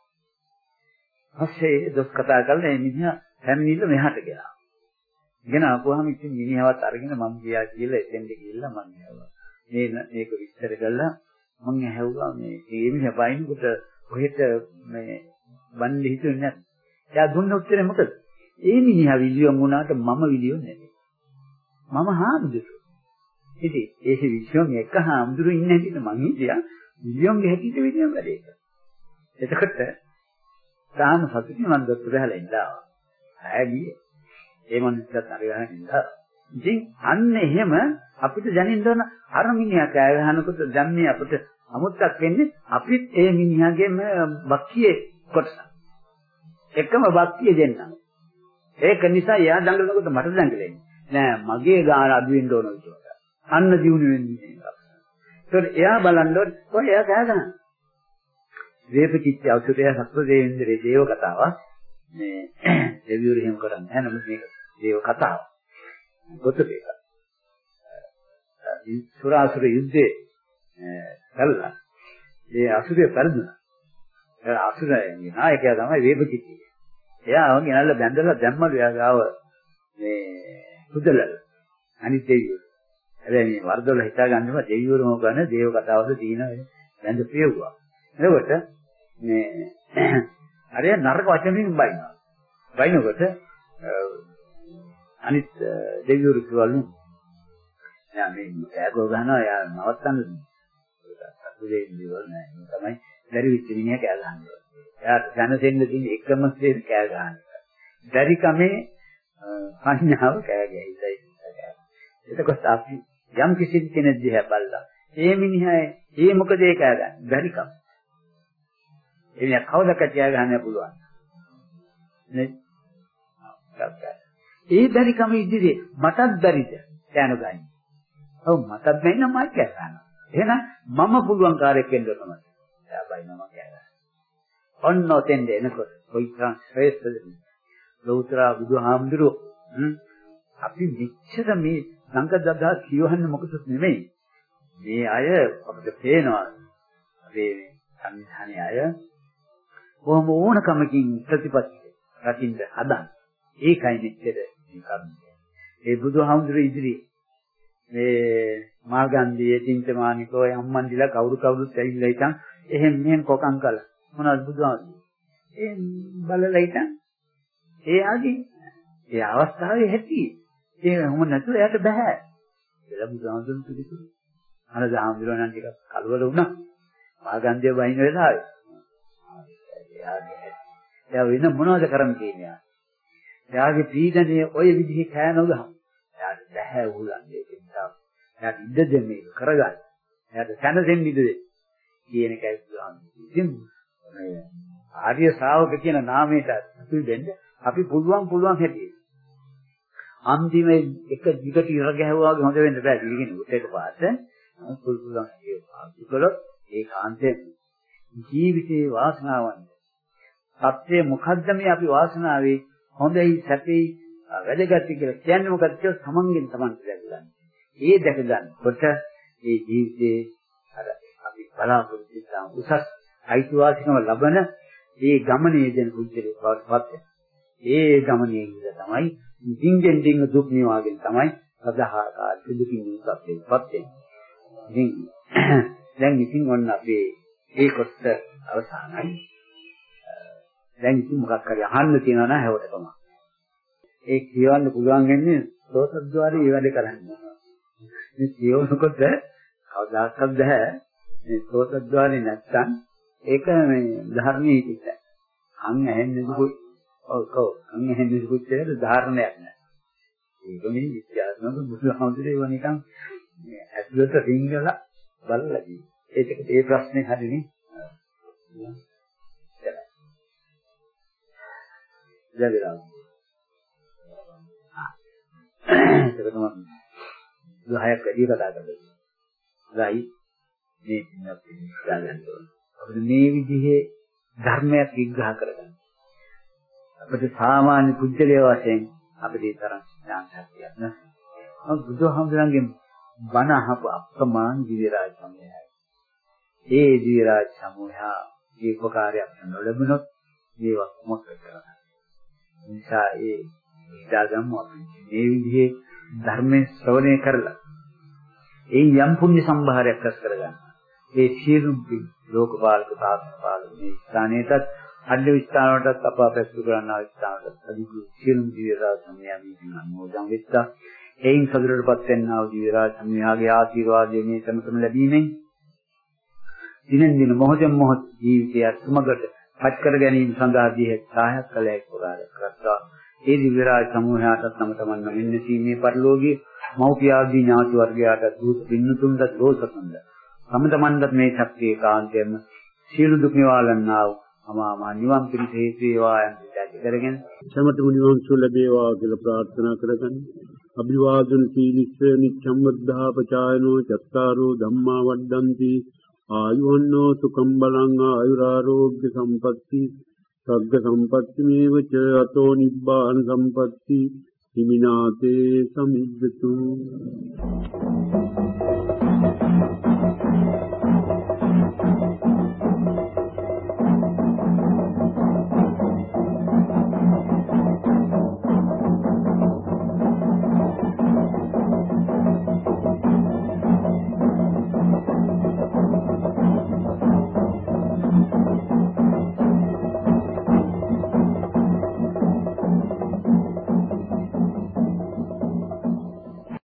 පස්සේ දොස් කතා කරලා මේ මිනිහා හැමිනිල්ල මෙහාට ගියා ගෙන ආපුවාම ඉතින් මිනිහවත් අරගෙන මම ගියා කියලා එතෙන්ට ගිහිල්ලා මම ඇහුවා. මේ මේක විස්තර කළා. මම ඇහුවා මේ මේ මිනිහා බයින්කොට කොහෙට මේ බන්නේ හිතුවේ නැහැ එයා දුන්න උත්තරේ මොකද? ඒ මිනිහා විලියම් වුණාට මම විලියම් නෙමෙයි. මම හාමුදුරුවෝ. ඉතින් ඒ විලියම් එක හාමුදුරුවෝ ඉන්න හැටියට මං හිතියා විලියම්ගේ හැටියට විලියම් වැඩේ කරා. එතකොට තාම සතුටින් මම දොස්තර හැලා ඉඳලා ආගිය. ඒ මනුස්සයත් අරගෙන ඉඳලා. ඉතින් අන්න එහෙම අපිට දැනෙන්න ඕන අර මිනිහා කෑ ගහනකොට දැන් මේ අපිට අමුත්තක් වෙන්නේ අපිත් ඒ මිනිහාගේම බක්කියේ කොටස. එකම බක්කිය දෙන්නා. ඒක නිසා එයා දඟලනකොට මට දඟලෙන්නේ. නෑ මගේ ගාන අඩු වෙන්න ඕන කියලා. අන්න දිනු වෙන්නේ. ඒතකොට එයා බලන්න ඔය එයා කෑ ගන්න. වේපචිත්ත අවසුතය සත්ව දේවේන්ද්‍රේ දේව කතාවක්. මේ දෙවියෝ එහෙම කරන්නේ නැහැ නමුත් මේක දේව කතාවක්. පොතේක. සුරාසුර යුද්ධේ කළා. ඒ අසුරේ පරිදුනා. ඒ අසුරේ නායකයා තමයි වේපචිත්ති. එයා වගේ ගෙනල්ලා බැඳලා දැම්මලු එයා ගාව මේ සුදල අනිත් දෙවියෝ. හැබැයි මේ වර්ධවල හිතා ගන්නවා දෙවියෝම ගන්න දේව කතාවද තියෙන බැඳ පියුවා. එතකොට මේ අර නරක වචනෙන් බයිනවා. බයිනකොට අනිත් දෙවියෝ කිව්වලු යා මේ ඈගෝ ගන්නවා යා නවත්තන්න සතුදේ දේවල් නෑ තමයි බැරි විච්ච මිනිහා කෑ ගහනවා. එයාට දැනසෙන්න තියෙන එකම දේ කෑ ගන්න. බැරි කමේ සංඥාව කෑ ගැහිලා ඉන්නවා. එතකොට අපි යම් කිසි කෙනෙක් දිහා බලලා ඒ මිනිහා ඒ මොකද ඒ කෑ ගන්න බැරි කම. ඒ මිනිහා කවදද කෑ ගන්න පුළුවන්. නේ? ඒ බැරි කම ඉදිරියේ මටත් බැරිද? කෑනු ගන්න. ඔව් මටත් බැරි නම් මම කෑ ගන්නවා. එහෙනම් මම පුළුවන් කාර්යයක් වෙන්න ඕනම. එයා බයිනවා කෑ ගන්න. ඔන්න ඔතෙන්ද එනකොට කොයිතරම් ශ්‍රේෂ්ඨද ලෞතර බුදුහාමුදුරුවෝ අපි මෙච්චර මේ සංකදදා කියවන්නේ මොකද නෙමෙයි. මේ අය අපිට පේනවා. අපේ සංවිධානයේ අය කොහොම ඕනකමකින් ප්‍රතිපත්ති රකින්න හදන. ඒකයි මෙච්චර මේ කරුණ. ඒ බුදුහාමුදුරුවෝ ඉදිරි මේ මාගන්ධියේ තින්තමානිකෝ යම්මන්දිලා කවුරු කවුරුත් ඇවිල්ලා ඉතින් එහෙන් මෙහෙන් කොකම් කළා. මොනවද බුදුහාමුදුරුවෝ? ඒ බලලා ඉතින් ඒ ආදී ඒ අවස්ථාවේ හැටි. ඒ වුම නැතුව එයාට බෑ. කියලා බුදුහාමුදුරුවෝ පිළිතුරු. අර හාමුදුරුවෝ නම් ටිකක් කලබල වුණා. මාගන්ධිය වයින් වෙලාවේ. එයා වෙන මොනවද කරන්න කියන්නේ? එයාගේ පීඩනයේ ওই විදිහේ කෑ නොගහ එයාට බෑ උහුලන්නේ. ඒක නිසා එයාට ඉඩ දෙන්නේ කරගන්න. එයාට සැනසෙන්න ඉඩ දෙන්න. කියන එකයි බුදුහාමුදුරුවෝ ඉතින් මේ ආර්ය ශ්‍රාවක කියන නාමයට අපි දෙන්න අපි පුළුවන් පුළුවන් හැටියට. අන්තිමේ එක දිගට ඉර ගැහුවා වගේ හොඳ වෙන්න බෑ දිගින් උට එකපාරට පුළුවන් ඒකලොත් ඒ කාන්තේ ජීවිතේ වාසනාවන්ත සත්‍ය මොකද්ද මේ අපි වාසනාවේ? හොඳයි සැපේ වැඩගත් කියලා කියන්නේ මොකද්ද කියලා තමන්ගෙන් තමන්ට දැක ගන්න. ඒ දැක ගන්නකොට ඒ ජීවිතේ අර අපි බලාපොරොත්තු වෙන උසස් අයිතිවාසිකම ලබන ඒ ගමනේ දෙන බුද්ධලේ බවටපත් ඒ ගමනේ ඉඳ තමයි දින්ගෙන් දින්ග දුක් නිවාගෙන තමයි සදාහාකාර දුකින් මුක්තේපත් වෙන්නේ. ඉතින් දැන් ඉතින් ඔන්න අපේ ඒ කොටස අවසానයි. දැන් ඉතින් මොකක් හරි අහන්න තියෙනවා නම් හැවට තමයි. ඒ කියවන්න පුළුවන් වෙන්නේ සෝතද්්වාරේ ඒ වැඩ කරන්නේ. මේ කියවනකොට කවදාකවත් බෑ මේ සෝතද්්වාරේ නැත්තම් ඒක මේ ධර්මයේ පිට. අන් ඇහෙන්නේ දුක ඔව් ඔව් අන් ඇහෙන්නේ දුක කියලා ධාරණයක් නෑ. ඒක මේ විද්‍යාත්මක බුදුහාමුදුරේ වුණ නිකන් ඇතුළත රිංගලා බලලා දී. ඒකට ඒ ප්‍රශ්නේ හරිනේ. ජගරා. ඒක තමයි 10ක් වැඩි කතා කරලා. හොඳයි. මේ පින්නත් ඉස්සලා ගන්න ඕනේ. අපිට මේ විදිහේ ධර්මයක් විග්‍රහ කරගන්න. අපිට සාමාන්‍ය පුජ්‍යලයේ වශයෙන් අපිට ඒ තරම් සිද්ධාන්තයක් නැහැ. නමුත් බුදුහාමුදුරන්ගේ බණ අහපු අප්‍රමාණ දිව්‍ය රාජ සමූහයයි. ඒ දිව්‍ය රාජ සමූහයා මේ උපකාරයක් නොලැබුණොත් මේවා මොකක්ද කරන්නේ? නිසා ඒ හිතාගමු අපි මේ විදිහේ ධර්මයේ ශ්‍රවණය කරලා ඒ යම් පුණ්‍ය සම්භාරයක් රැස් කරගන්න. ඒ සියලුම ලෝකපාලක සාස්ත්‍රපාලක මේ ස්ථානයටත් අඩ විස්ථානවලටත් අප අපැසු කරන්නා විස්ථානවලට අධිකු සියලුම දිව්‍යරාජ සම්මියමින් අනුමෝදන් වෙත්තා. එයින් සතුටටපත් වෙන්නා වූ දිව්‍යරාජ සම්මියාගේ ආශිර්වාදයෙන් මේ සමතම ලැබීමෙන් දිනෙන් දින මොහොතෙන් මොහොත ජීවිතය සමගට පත් කර ගැනීම සඳහා දී සහායක් කළ හැකි පුරාදක් කරත්වා. ඒ දිව්‍යරාජ සමූහයාට තම තමන් මෙන්න සීමේ පරිලෝකීය මෞපිය ආදී ඥාති වර්ගයාට දුක් පින්නතුන්ද දෝෂකන්ද තම තමන්ට මේ ශක්තිය කාන්තයෙන්ම සියලු දුක් නිවාලන්නා වූ අමාමා නිවන් පිණිස හේතු වේවා යන විචාර කරගෙන සමත නිවන් සුව ලැබේවා කියලා ප්‍රාර්ථනා කරගන්න. අභිවාදන සීලිස්ස නිච්ඡම් වද්ධා පචායනෝ චත්තාරෝ ධම්මා වඩ්ඩಂತಿ ආයුවන්නෝ සුඛම් බලං ආයුරාෝග්‍ය සම්පatti. සග්ග සම්පatti මේවච අතෝ නිබ්බාන සම්පatti. හිමිනාතේ සමිද්දතු.